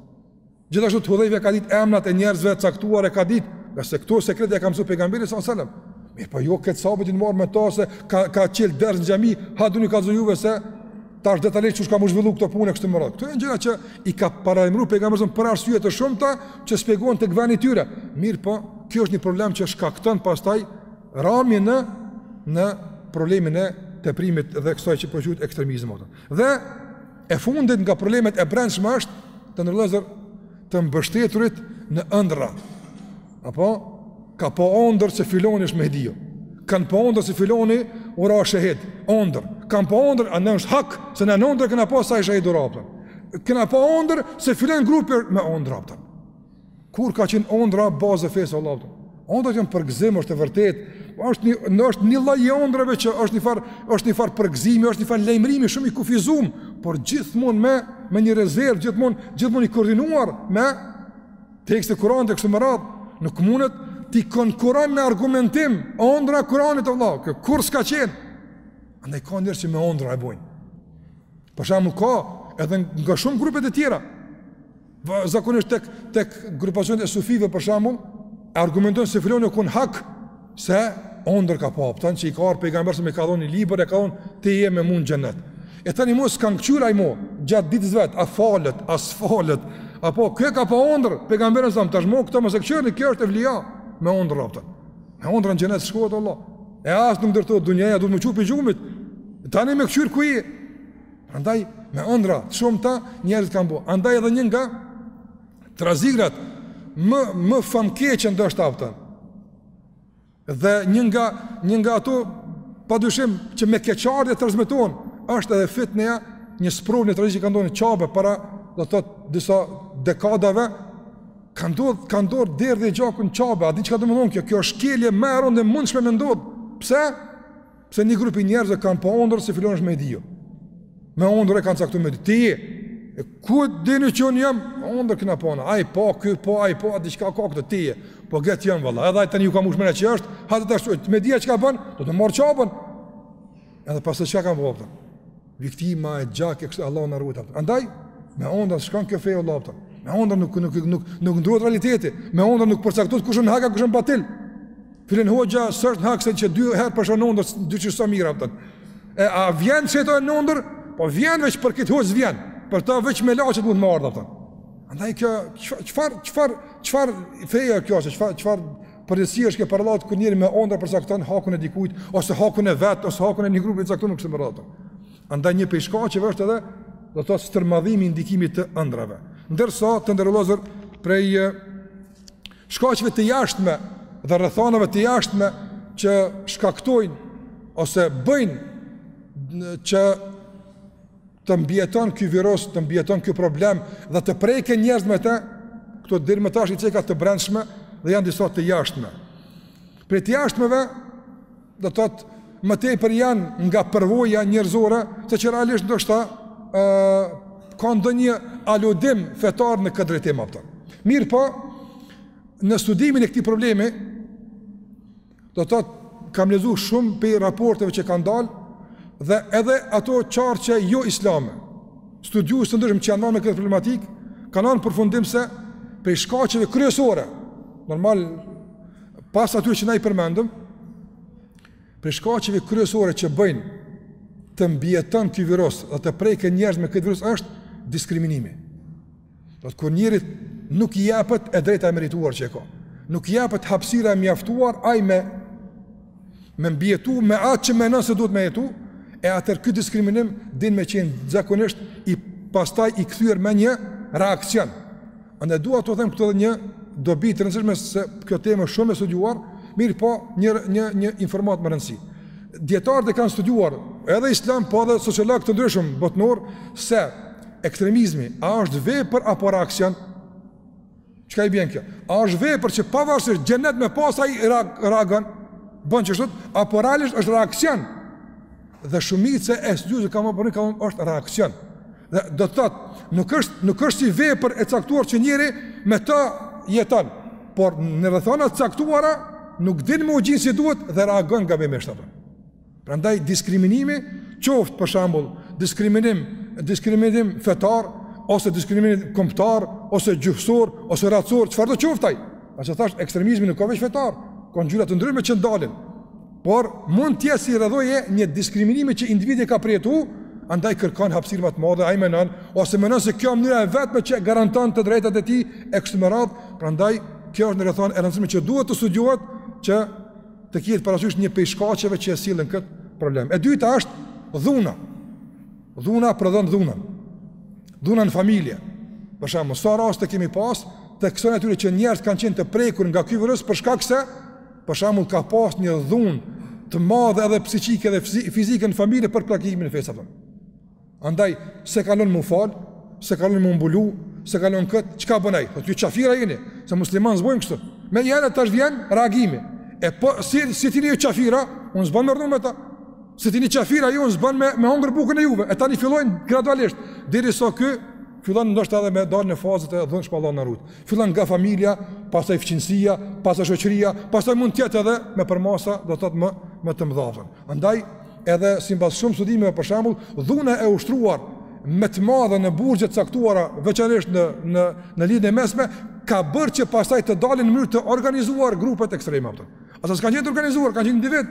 Gjithashtu Hudhejfja ka ditë emrat e njerëzve të caktuar e ka ditë, ngase këto sekrete ia ka mësuar pejgamberi sa selam. Mirëpo jo krejt sahabët janë marr me ta se ka ka çel ders në xhami, hajde t'ju kallzoj juve se tash detajisht qysh ka me u zhvillu këto punë e kështu me radhë. Këto janë gjëra që i ka paralajmëruar pejgamberi për arsye të shumta që shpjegohen tek veni i tyre. Mirëpo kjo është një problem që shkakton pastaj ramjen në në problemin e teprimit dhe kësaj që po quhet ekstremizëm ato. Dhe E fundit nga problemet e brendshme është të nderuar vëllezër të mbështeturit në ëndrra. Apo ka pa ëndërr se filoni është Mehdiu. Kanë pa ëndërr se filoni u vra është shahid. Ëndërr, kam pa ëndërr, a ne është hak se në ëndërr kena pa se ai shahid u vra. Kena pa ëndërr se filon grupi me ëndrra. Kur ka qenë ondra bazë e fesë Allahut? Ondra që përgzim është e vërtet, është një në është një lloj i ondrave që është një far është një far përgzimi, është një far lajmërimi shumë i kufizuar, por gjithmonë me me një rezervë, gjithmonë gjithmonë i koordinuar me tekste Kur'anit e kështu me radh, nuk mundet ti konkuron me argumentim ondra Kur'anit vallah, kurrë s'ka qenë. Andaj ka njerëz që me ondra e bojnë. Për shembull ka edhe nga shumë grupe të tjera. Po zakonisht tek tek grupacionet e sufive për shembull, argumentojnë se filani kon në hak se ondër ka pa, a kupton, që i ka ardh pejgamberi i ka dhonë një libër, e ka thonë ti je me mu n'xhennet. E tani mos kanë këqyr ai mo, gjatë ditës vetë, a falet, a s'falet, a po, ky ka pa ondër pejgamberin alejhi selam, tash mo këta mos e këqyrë, ky është evlija, me ondër a kupton. Me ondër në xhennet s'shkohet vallah. E as nuk ndërtohet dunjaja, duhet me u çu pi gjumit, tani me këqyrë ku je, Andaj me ëndra të shumta njerëzit kanë bërë. Andaj edhe një nga trazirat më më famkeqe ndoshta ata. Dhe një nga një nga ato pa dyshim që me keqardhje transmeton është edhe fitneja një sprovë një trazi që ka ndodh në Qabe para do të thotë disa dekadave ka ndodh kanë derdh gjakun n'Qabe, a di çka do me thonë kjo? Kjo është shkelje më e rëndë e mundshme me ndodh. Pse? Pse një grup i njerëzve kanë pa ondërr se filani është Mehdiu. Me ondërr e kanë caktu Mehdiun. Ti je, e ku e dini që unë jam? Ondërr kena pa na. Ai pa, ky pa, ai pa, diçka ka këtu, ti je. Po gëtë jam, valla. Edhe ai tani ju ka mush menja që është, hajt tash Mehdiu çka bon, do ta marrë Qaben. Edhe pastaj çka kanë po, Viktima e gjak e kështu Allahu na ruajt. Andaj me ondra s'shkon kjo fe, a kupton. Me ondra nuk nuk nuk nuk ndrohet realiteti. Me ondra nuk përcaktohet kush është hak e kush është batil. Filan hoxha është n'hak se që dy herë pa ondra dy çu sa mira ata. E a vjen shejtani në ondër? Po vjen veç për këtë hoxhë vjen. Për ta veç me laçet mund të marrë ata. Andaj kjo çfar çfar çfar feje kjo çfar çfar Përgjegjësi është kjo para Allahut kur njeri me ondra përcakton hakun e dikujt ose hakun e vet ose hakun e një grupi të caktuar kështu me radhë. Andaj një prej shkaqeve është edhe do të thotë stërmadhimi i ndikimit të ëndrrave. Ndërsa të nderu vllazër prej shkaqeve të jashtme dhe rrethanave të jashtme që shkaktojnë ose bëjnë që të mbijeton ky virus, të mbijeton ky problem dhe të preken njerëz me të, këto deri më tash i ceka të brendshme dhe janë disa të jashtme. Prej të jashtmeve do të thotë më tepër janë nga përvoja njerëzore, se që realisht ndoshta ë ka ndonjë aludim fetar në këtë drejtim apo. Mirëpo, në studimin e këtij problemi Do të thotë kam lexuar shumë prej raporteve që kanë dalë dhe edhe ato qarqe jo islame. Studiues të ndryshëm që janë në këtë problematik kanë dhënë përfundim se prej shkaqeve kryesore, normal pas atyre që na i përmendëm, prej shkaqeve kryesore që bëjnë të mbijeton ky virus dhe të preken njerëz me këtë virus është diskriminimi. Do të kur njërit nuk i jepet e drejta e merituar që e ka. Nuk i jepet hapësira e mjaftuar, ai me, me mbijetu, me atë që menon se duhet me jetu, e atëherë ky diskriminim din me qenë zakonisht i pastaj i kthyer me një reaksion. Andaj dua të them këtë dhe një dobi të rëndësishme se kjo temë shumë e studiuar, mirëpo një, një, një informat me rëndësi. Dijetarët e kanë studiuar edhe islam, po edhe sociologë të ndryshëm botërorë, se Ekstremizmi, a është vepër apo reaksion? Çka i bien kjo? A është vepër që pavarësisht gjenet me pas ai reagon? Bën çështë apo realisht është reaksion? Dhe shumica e studiuesve kanë thënë që është reaksion. Dhe do të thotë, nuk është nuk është si vepër e caktuar që njëri me të jeton, por në rrethana të caktuara nuk din me u gjind si duhet dhe reagon gabimisht apo. Prandaj diskriminimi, qoftë për shembull diskriminim, diskriminim fetar ose diskriminim kombëtar ose gjuhësor ose racor, çfarëdo qoftë ai? Pasi thash ekstremizmi nuk ka veç fetar, ka ngjyra të ndryshme që dalin. Por mund të jetë si rrëdhojë një diskriminimi që individi e ka përjetu, andaj kërkon hapësirë më të madhe, ai mendon ose mendon se kjo mënyra e vetme që garanton të drejtat e tij e kështu me radhë, prandaj kjo është një rrethanë e rëndësishme që duhet të studiohet që Të kihet parasysh një prej shkaqeve që e sjellin këtë problem. E dyta është dhuna. Dhuna prodhon dhunën. Dhuna në familje. Për shembull, sa raste kemi pas të kësaj natyre që njerëz kanë qenë të prekur nga ky virus për shkak se për shembull ka pas një dhunë të madhe edhe psiqike edhe fizike në familje për praktikimin e fesë apo. Andaj, s'e lejon m'u fal, s'e lejon m'u mbulu, s'e lejon këtë, çka bën ai? Po ju qafira jeni, se muslimanët s'bojnë kështu. Menjëherë tash vjen reagimi. E po, si, si ti një qafira, unë s'bën me rrnu me ta. Si ti një qafira, ju unë s'bën me, me hongër bukën e juve. E tani fillon gradualisht. Derisa ky, fillon ndoshta edhe me dalë në fazat e dhunshme Allahu na rujt. Fillon nga familja, pastaj fqinjësia, pastaj shoqëria, pastaj mund të jetë edhe me përmasa do të thotë më më të mëdha. Andaj edhe sipas shumë studimeve për shembull, dhuna e ushtruar me të madhe në burgje të caktuara, veçanërisht në në në Lindjen e Mesme, ka bërë që pastaj të dalin në mënyrë të organizuar grupet ekstreme ato. Ata s'kanë qenë të organizuar, kanë qenë individë,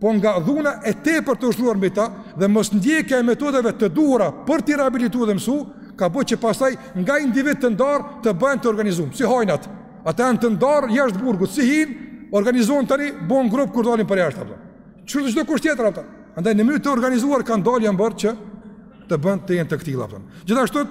po nga dhuna e tepër të ushtruar mbi ta dhe mosndjekja e metodave të duhura për t'i rehabilitu dhe mësu, ka bërë që pastaj nga individë të ndarë të bëhen të organizum. Si hajnat, Ata janë të ndarë jashtë burgut, si hin, organizohen tani, bën grup kur dalin për jashtë, kupton. Qoftë çdokush tjetër, kupton. Andaj në mënyrë të organizuar kanë dalë janë bërë që të bën të jenë të këtilla, kupton. Gjithashtu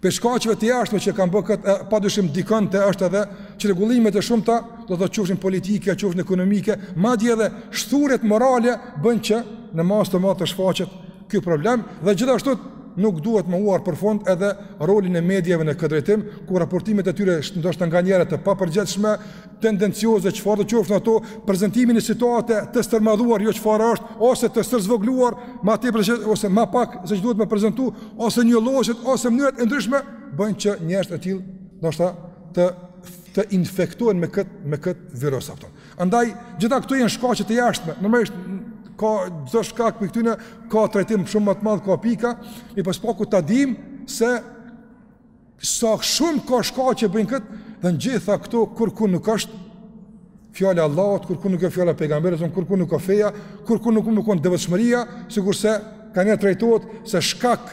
prej shkaqeve të jashtme që kanë bërë këtë, padyshim dikund është edhe çrregullimet e shumta, do të thotë qofshin politike, qofshin ekonomike, madje edhe shthurjet morale bën që në masë të madh të shfaqet Ky problem dhe gjithashtu nuk duhet mohuar për fund edhe rolin e mediave në këtë drejtim, ku raportimet e tyre ndoshta nganjëherë të papërgjegjshme, tendencioze çfarëdo qoftë ato, prezantimin e situatës të stërmadhuar jo çfarë është ose të stërzvogluar, më tepër ose më pak se ç'duhet me prezantu ose një llojet ose mënyrat e ndryshme bëjnë që njerëzit e tillë ndoshta të të infektohen me kët me kët virus, kupton. Andaj gjitha këto janë shkaqe të jashtme. Normalisht ka çdo shkak prej këtyne ka trajtim shumë më të madh ka pika, po s'paku ta dim se sa shumë ka shkaqe që bëjnë kët, dhe n'gjitha këto kurku nuk është fjala e Allahut, kurku nuk është fjala e pejgamberit, kurku nuk ka feja, kurku nuk mund të kon devotshmëria, sikurse kanjëherë trajtohet si shkak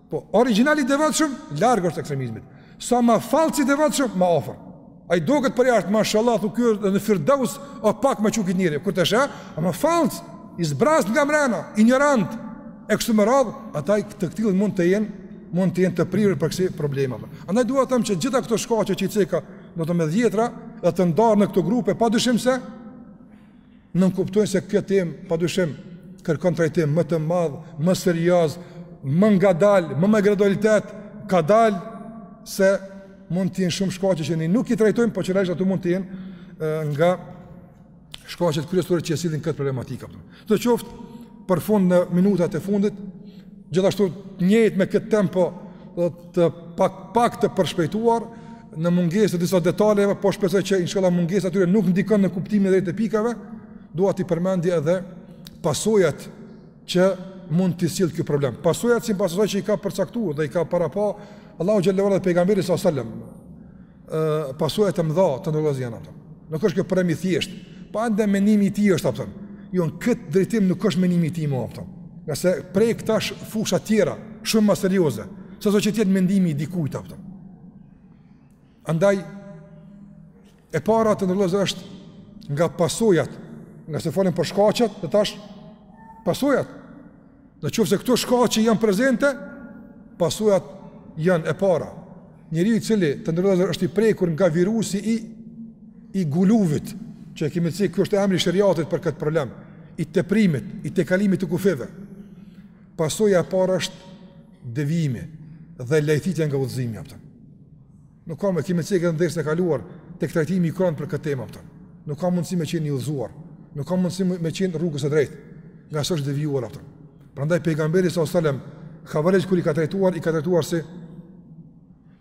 Po origjinali i devotshëm larg është ekstremizmit. Sa më fallc i devotshëm, më afër. Ai duket për jashtë, mashallah, thu ky është në firdaus, o pak me çukit njeri, kur të sheh, ama fallc i zbrazt nga mrena, injorant. E kështu me radh, ata të këtillë mund të jenë mund të jenë të prirur për kësi probleme. Andaj dua të them që gjitha këto shkaqe që i ceka, do të me dhjetra, dhe të ndarë në këto grupe, pa dyshim se nënkuptojnë se kjo temë padyshim kërkon trajtim më të madh, më serioz, më ngadal, më me gradualitet, ka dal se mund të jenë shumë shkaqe që ne nuk i trajtojmë, por që realisht ato mund të jenë nga shkaqet kryesore që e sjellin këtë problematikë. Sidoqoftë për fund në minutat e fundit, gjithashtu njëjtë me këtë tempo, do të të pak pak të përshpejtuar në mungesë të disa detaleve, po shpresoj që inshallah mungesa e tyre nuk ndikon në kuptimin e drejtë të pikave, dua t'i përmendi edhe pasojat që mund të sjellë ky problem. Pasojat sipas asaj që i ka përcaktuar dhe i ka parapa Allahu xhele ve ala dhe pejgamberi sallallahu alajhi wasallam. pasojat e mëdha të nderuar vëllezër janë, kupton. Nuk është kjo problem i thjeshtë, po ende mendimi i tij është, kupton. Jo në këtë drejtim nuk është mendimi i tij më, kupton. Ngase prek tash fusha tjera, shumë më serioze, sesa që të jetë mendimi i dikujt, kupton. Andaj, e para të nderuar vëllezër është nga pasojat, ngase folëm për shkaqet dhe tash pasojat. Në qoftë se këto shkaqe janë prezente, pasojat janë e para. Njeriu i cili të nderuar vëllezër është i prekur nga virusi i, i guluvit, që e kemi cekë, kjo është emri i sheriatit për këtë problem, i teprimit, i tejkalimit të kufijve. Pasoja e para është devijimi dhe lajthitja nga udhëzimi. Kupton. Nuk ka, e kemi cekë edhe në dersin e kaluar tek trajtimi i Kuranit për këtë temë, a kupton. Nuk ka mundësi me qenë i udhëzuar, nuk ka mundësi me qenë rrugës së drejtë, ngase është i devijuar, a kupton. Prandaj pejgamberi s.a.s. Havarixhët kur i ka trajtuar, i ka trajtuar si,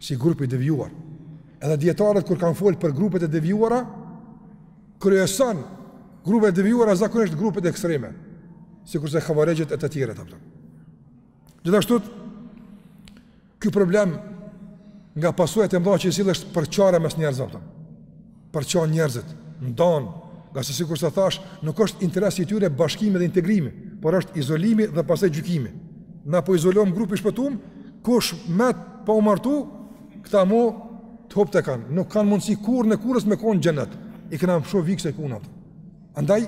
si grup i devijuar. Edhe dijetarët kur kanë folë për grupet e devijuara, kryeson grupet e devijuara zakonisht grupet ekstreme, sikurse havarixhët e të tjerët, a kupton. Gjithashtu ky problem nga pasojat e mëdha që sjell është përçarja mes njerëzve, a kupton. Përçan njerëzit, ndan, ngase sikurse thashë, nuk është interesi i tyre bashkimi dhe integrimi, por është izolimi dhe pastaj gjykimi. Na po izolohem grupi i shpëtum, kush met pa u martu, këta mu të hupt e kanë, nuk kanë mundësi kurrën e kurrës me konë në xhenet, i kena më shumë vikë se punat. Andaj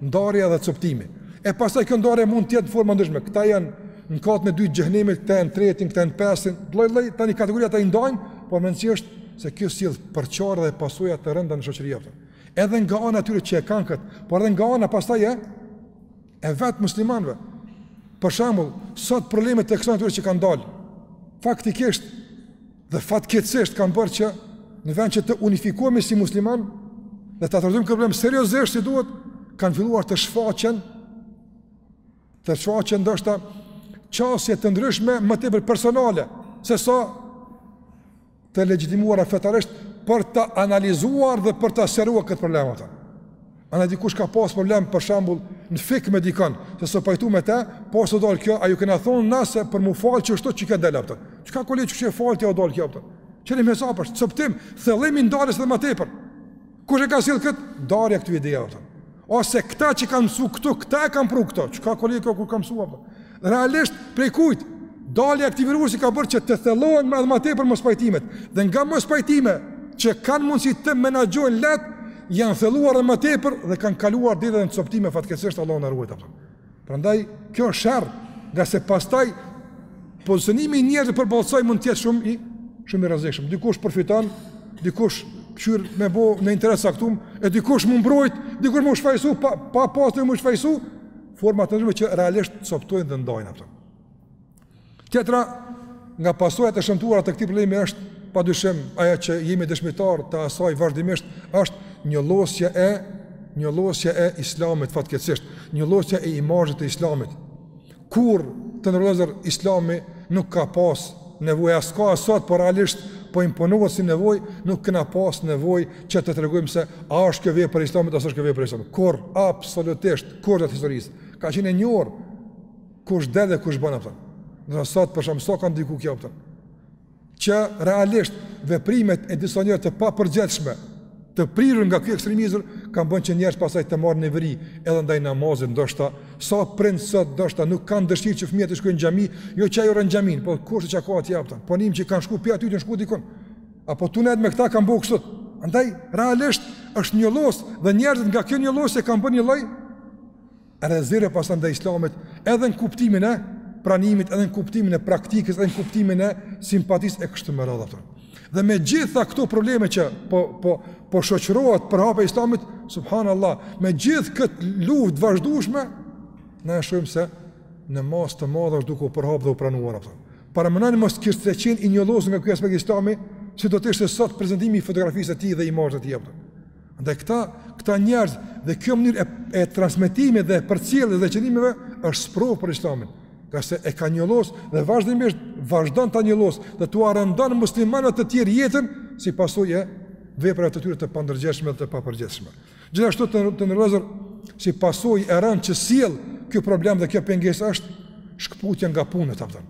ndarja dhe copëtimi. E pastaj kjo ndarje mund të jetë në forma të ndryshme. Këta janë në katin e dytë të xhehenemit, këta janë në tretin, këta janë në pestin. Lloj-lloj tani kategori ata i ndajnë, por me rëndësi është se kjo sjell përçarje dhe pasoja të rënda në shoqëri, a kupton. Edhe nga ana e atyre që e kanë kët, por edhe nga ana pastaj e e vet muslimanëve. Për shembull, sot problemet e kësaj natyre që kanë dalë. Faktikisht Dhe fatkeqësisht kanë bërë që në vend që të unifikohemi si muslimanë dhe ta trajtojmë këtë problem seriozisht si duhet, kanë filluar të shfaqen të shfaqen ndoshta qasje të ndryshme më tepër personale sesa të legjitimuara fetarisht për ta analizuar dhe për ta shëruar këtë problem, a kupton. A në dikush ka pas problem për shembull në fikh me dikon, se s'u pajtu me te, posa u dalë kjo, a ju kena thonë na se për m'u falë qështu çka del, a kupton. Çka ka lidhje kjo e faltja, u dalë kjo, a kupton? Qërim hesapesh, coptim, thellim i ndarjes edhe më tepër. Kush e ka sjellë këtë? Dalja këtë ideja, a kupton. Ose këta që kanë mësu këtu, këta e kanë pru këto, çka ka lidhje kjo ku kanë mësu, a kupton? Realisht prej kujt? Dalja e këtij virusi ka bërë që të thellohen edhe më tepër mospajtimet dhe nga mospajtime që kanë mundësi të menaxhohen lehtë janë thelluar edhe më tepër dhe kanë kaluar deri në copëtime fatkeqësisht Allahu na ruajt, a kupton. Prandaj kjo është sherr, ngase pastaj pozicionimi i njerëzve përballë saj mund të jetë shumë i shumë i rrezikshëm. Dikush përfiton, dikush kqyr me bë një interes t'caktum, e dikush m'u mbrojt, dikush m'u shfajsu pa pa pasur m'u shfajsu, Forma të ndryshme që realisht coptojnë dhe ndajnë, a kupton. Tjetra nga pasojat e shëmtuara të këtij problemi është pa dyshim ajo që jemi dëshmitar të asaj vazhdimisht është njollosje e njollosje e islamit fatkeqësisht, njollosje e imazhit të islamit. Kur të ndërlozer islami nuk ka pas nevojë as ka sot por realisht po imponohet si nevojë, nuk kena pas nevojë që të tregojmë se a është kjo vepër e Islamit apo është kjo vepër e Islamit. Kur absolutisht kurrë në histori s' ka qenë e njohur kush del dhe kush bën atë. Ne sot për shkak sa kanë diku kjo atë. Që realisht veprimet e disa njerëz të papërgjegjshme të prirur nga ky ekstremizëm kanë bën që njerëz pasaj të marrin neveri edhe ndaj namazit ndoshta sa prind sot ndoshta nuk kanë dëshirë që fëmijët të shkojnë në xhami, jo që e urren xhaminë, por kush e çka ka atë atë. Po nim që kanë shku prej aty të shku dikon. Apo tu net me këta kanë bë kështu. Andaj realisht është njollos dhe njerëzit nga kjo njollosje e kanë bërë një lloj rezerve pastaj ndaj islamit, edhe në kuptimin e pranimit, edhe në kuptimin e praktikës, edhe në kuptimin e simpatisë e kështu me radhë ato. Dhe me gjitha këto probleme që po po po shoqërohet përhapja e islamit, subhanallah, me gjithë këtë luftë vazhdueshme, ne shohim se në masë të madhe është duke u përhap dhe u pranuar ato. Paramendoni mos të kishte qenë i njollosur nga ky aspekt islami, si do të ishte sot prezentimi i fotografisë të tij dhe i imazhit të tij apëtë. Andaj këta, këta njerëz dhe kjo mënyrë e, e transmetimit dhe përcjelljes dhe qëndrimeve është sprovë për islamin. Ngase e ka njollos dhe vazhdimisht vazhdon ta njollosë dhe t'ua rëndon muslimanëve të tjerë jetën si pasojë e veprave të tyre të pandërgjegjshme dhe të papërgjegjshme. Gjithashtu të të nderuar si pasojë e rëndë që sjell ky problem dhe kjo pengesë është shkëputja nga puna ta thon.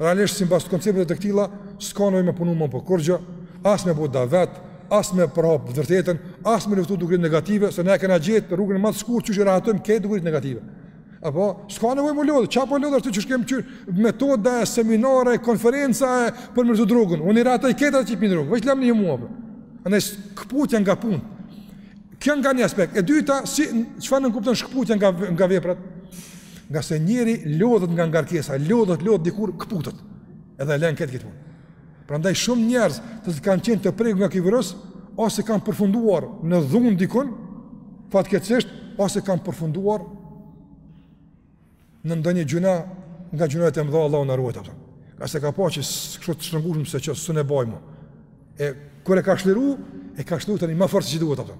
Realisht sipas koncepteve të këtilla s'ka nevojë me punu më për kurgjo, as me bo davet, as me përhap të vërtetën, as me luftu dukuritë negative, se ne e kena gjetë rrugën më të shkurtë që i rahatojmë këto dukuri negative. Apo, s'ka nevojë m'u lodhë, çka po lodhe ashtu që shkem qërë metoda e seminare, e konferenca e për me rrëzu drogën. Unë i rahatoj këta që i pinë drogë, veç lem një mua për. Pra shkëputja nga puna. Kjo nga një aspekt. E dyta, si, çfarë nënkupton shkëputja nga, nga veprat? Ngase njeri lodhet nga ngarkesa, lodhet, lodhet, dikur këputet. Edhe len këtë këtë punë. Prandaj shumë njerëz të cilët kanë qenë të prekur nga ky virus ose kanë përfunduar në dhunë dikun, fatkeqësisht ose kanë përfunduar në ndonjë gjynah nga gjynahet e mëdha Allahu na ruajtë ato. Ngase ka pa që kështu të shtrëngushëm se çfarë sun e bajmë. E kur e ka shliru, e ka shliru tani më fort se sa duhet ato.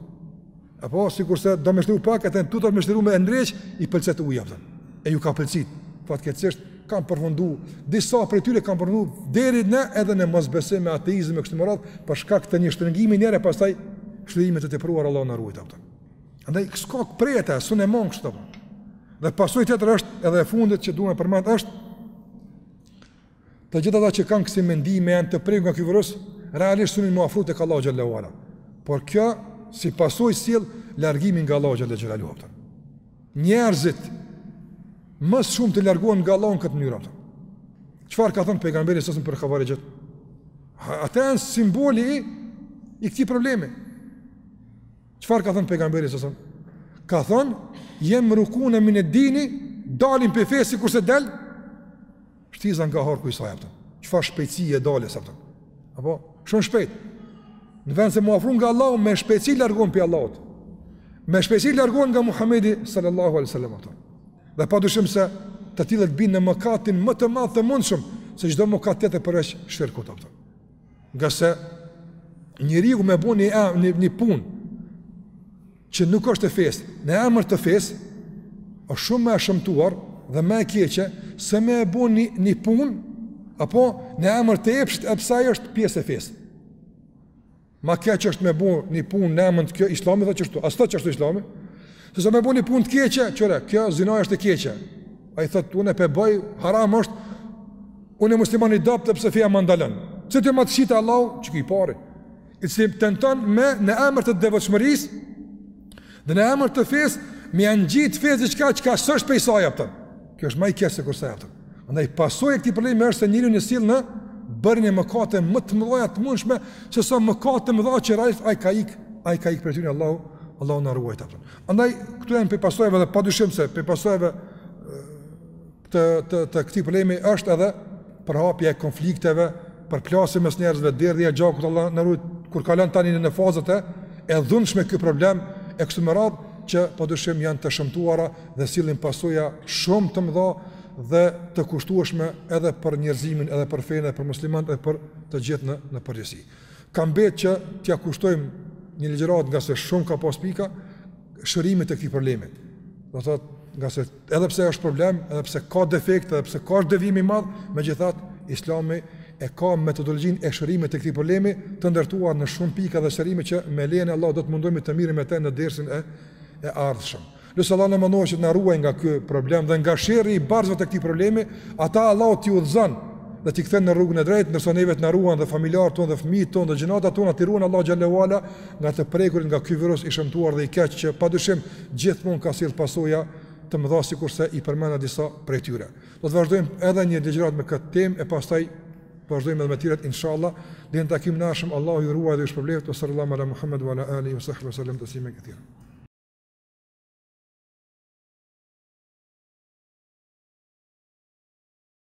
Apo sikurse do me shliru pak atë tutor me shku me ndreq i pëlcet uji apo. E iu ka pëlcit. Fatkeqësisht kanë përfundu disa prej tyre kanë përfundu deri në edhe në mosbesim e ateizëm e kështu me radhë për shkak të një shtrëngimi njëherë pastaj shlirime të tepruar Allahu na ruajtë apo. Andaj shkon prej ta, sun e mund kështu. Dhe pasojë tjetër është edhe e fundit që duam të përmend është Të gjithë ata që kanë kësi mendime janë të prekun nga ky virus, realisht synojnë m'u afru tek Allahu Xhel-le ve Ala. Por kjo, si pasojë sjell largimin nga Allahu Xhel-le ve Ala. Njerëzit, më së shumti largohen nga Allahu në këtë mënyrë. Çfarë ka thënë pejgamberi sallallahu alaihi wasallam për havarixhët? Ata janë simboli i, i këtij problemi. Çfarë ka thënë pejgamberi sësën? Ka thënë, jemrukune mine dini, dalin pej fesë sikurse del, Shtiza nga harku i saj, a kupton. Çfarë shpejtësi e daljes, a kupton. Apo shumë shpejt. Në vend se m'u afru nga Allahu me shpejtësi largohen pi Allahut. Me shpejtësi largohen nga Muhamedi sallallahu alaihi wasallam, a kupton. Dhe pa dyshim se të tillët bien në mëkatin më të madh të mundshëm se çdo mëkat tjetër përveç shirkut, a kupton. Ngase njeriu me bo një një punë që nuk është e fesë, në emër të fesë, është shumë më e shëmtuar dhe më e keqe se me e bo një, një punë apo në emër të epshit edhe pse ajo s'është pjesë e fesë. Ma keq është me bu një punë në emën të kjo, islami dhe qështu, a s'thotë qështu islami, sesa me bu një punë të keqe, qyre, kjo zinaja është e keqe, ai thotë, unë e pe bëj, haram është, unë jam musliman i dobët pse feja më ndalon, që të më të shita Allah, që ky i pari, i cili tenton me në emër të devotshmërisë dhe në emër të fesë me ia ngjit fesë diçka çka s'është pej saj, a kupton. Kjo është ma i keq se kur sa, a kupton. Andaj pasojë e këtij problemi është se njeriun e sjell në bërjen e mëkateve më të mëdhaja të mundshme sesa mëkatet e mëdha që realisht ai ka ik, ai ka ik prej tyre Allahu, Allahu na ruajt, a kupton. Andaj këto janë pej pasojave dhe pa dyshim se pej pasojave të të të këtij problemi është edhe përhapja e konflikteve, përplasje mes njerëzve, derdhja e gjakut Allah na rujt kur kalon tani në fazat e e dhunshme ky problem e kështu me radhë që pa dyshim janë të shëmtuara dhe sillin pasoja shumë të mëdha dhe të kushtueshme edhe për njerëzimin, edhe për fenë, edhe për muslimanët, edhe për të gjithë në në përgjithësi. Ka mbetë që t'ia kushtojmë një ligjëratë ngase shumë ka pas pika e shërimit të këtij problemi. Do thotë ngase Edhe pse është problem, edhe pse ka defekt, edhe pse ka devijim i madh, megjithatë Islami e ka metodologjinë e shërimit të këtij problemi të ndërtuar në shumë pika dhe shërime që me lejen e Allahut do të mundohemi të mirremi me të në dersin e e ardhshëm. Lusim Allahun e Madhëruar që të na ruaj nga ky problem dhe nga sherri i bartësve të këtij problemi, ata Allah t'i udhëzon dhe t'i kthen në rrugën e drejtë, ndërsa neve të na ruan dhe familjarët tonë dhe fëmijët tonë dhe gjeneratat tona t'i ruan Allah xhel-le ve ala nga të prekurit nga ky virus i shëmtuar dhe i keq që padyshim gjithmonë ka sjellë pasoja të mëdha sikurse i përmenda disa prej tyre. Do të vazhdojmë edhe një ligjëratë me këtë temë e pastaj vazhdojmë edhe me tjerat inshallah. Deri në takimin e ardhshëm Allahu ju ruajt dhe ju shpërbleft. Sallallahu ala Muhammed wa ala alihi wa sahbihi sallam taslima katira.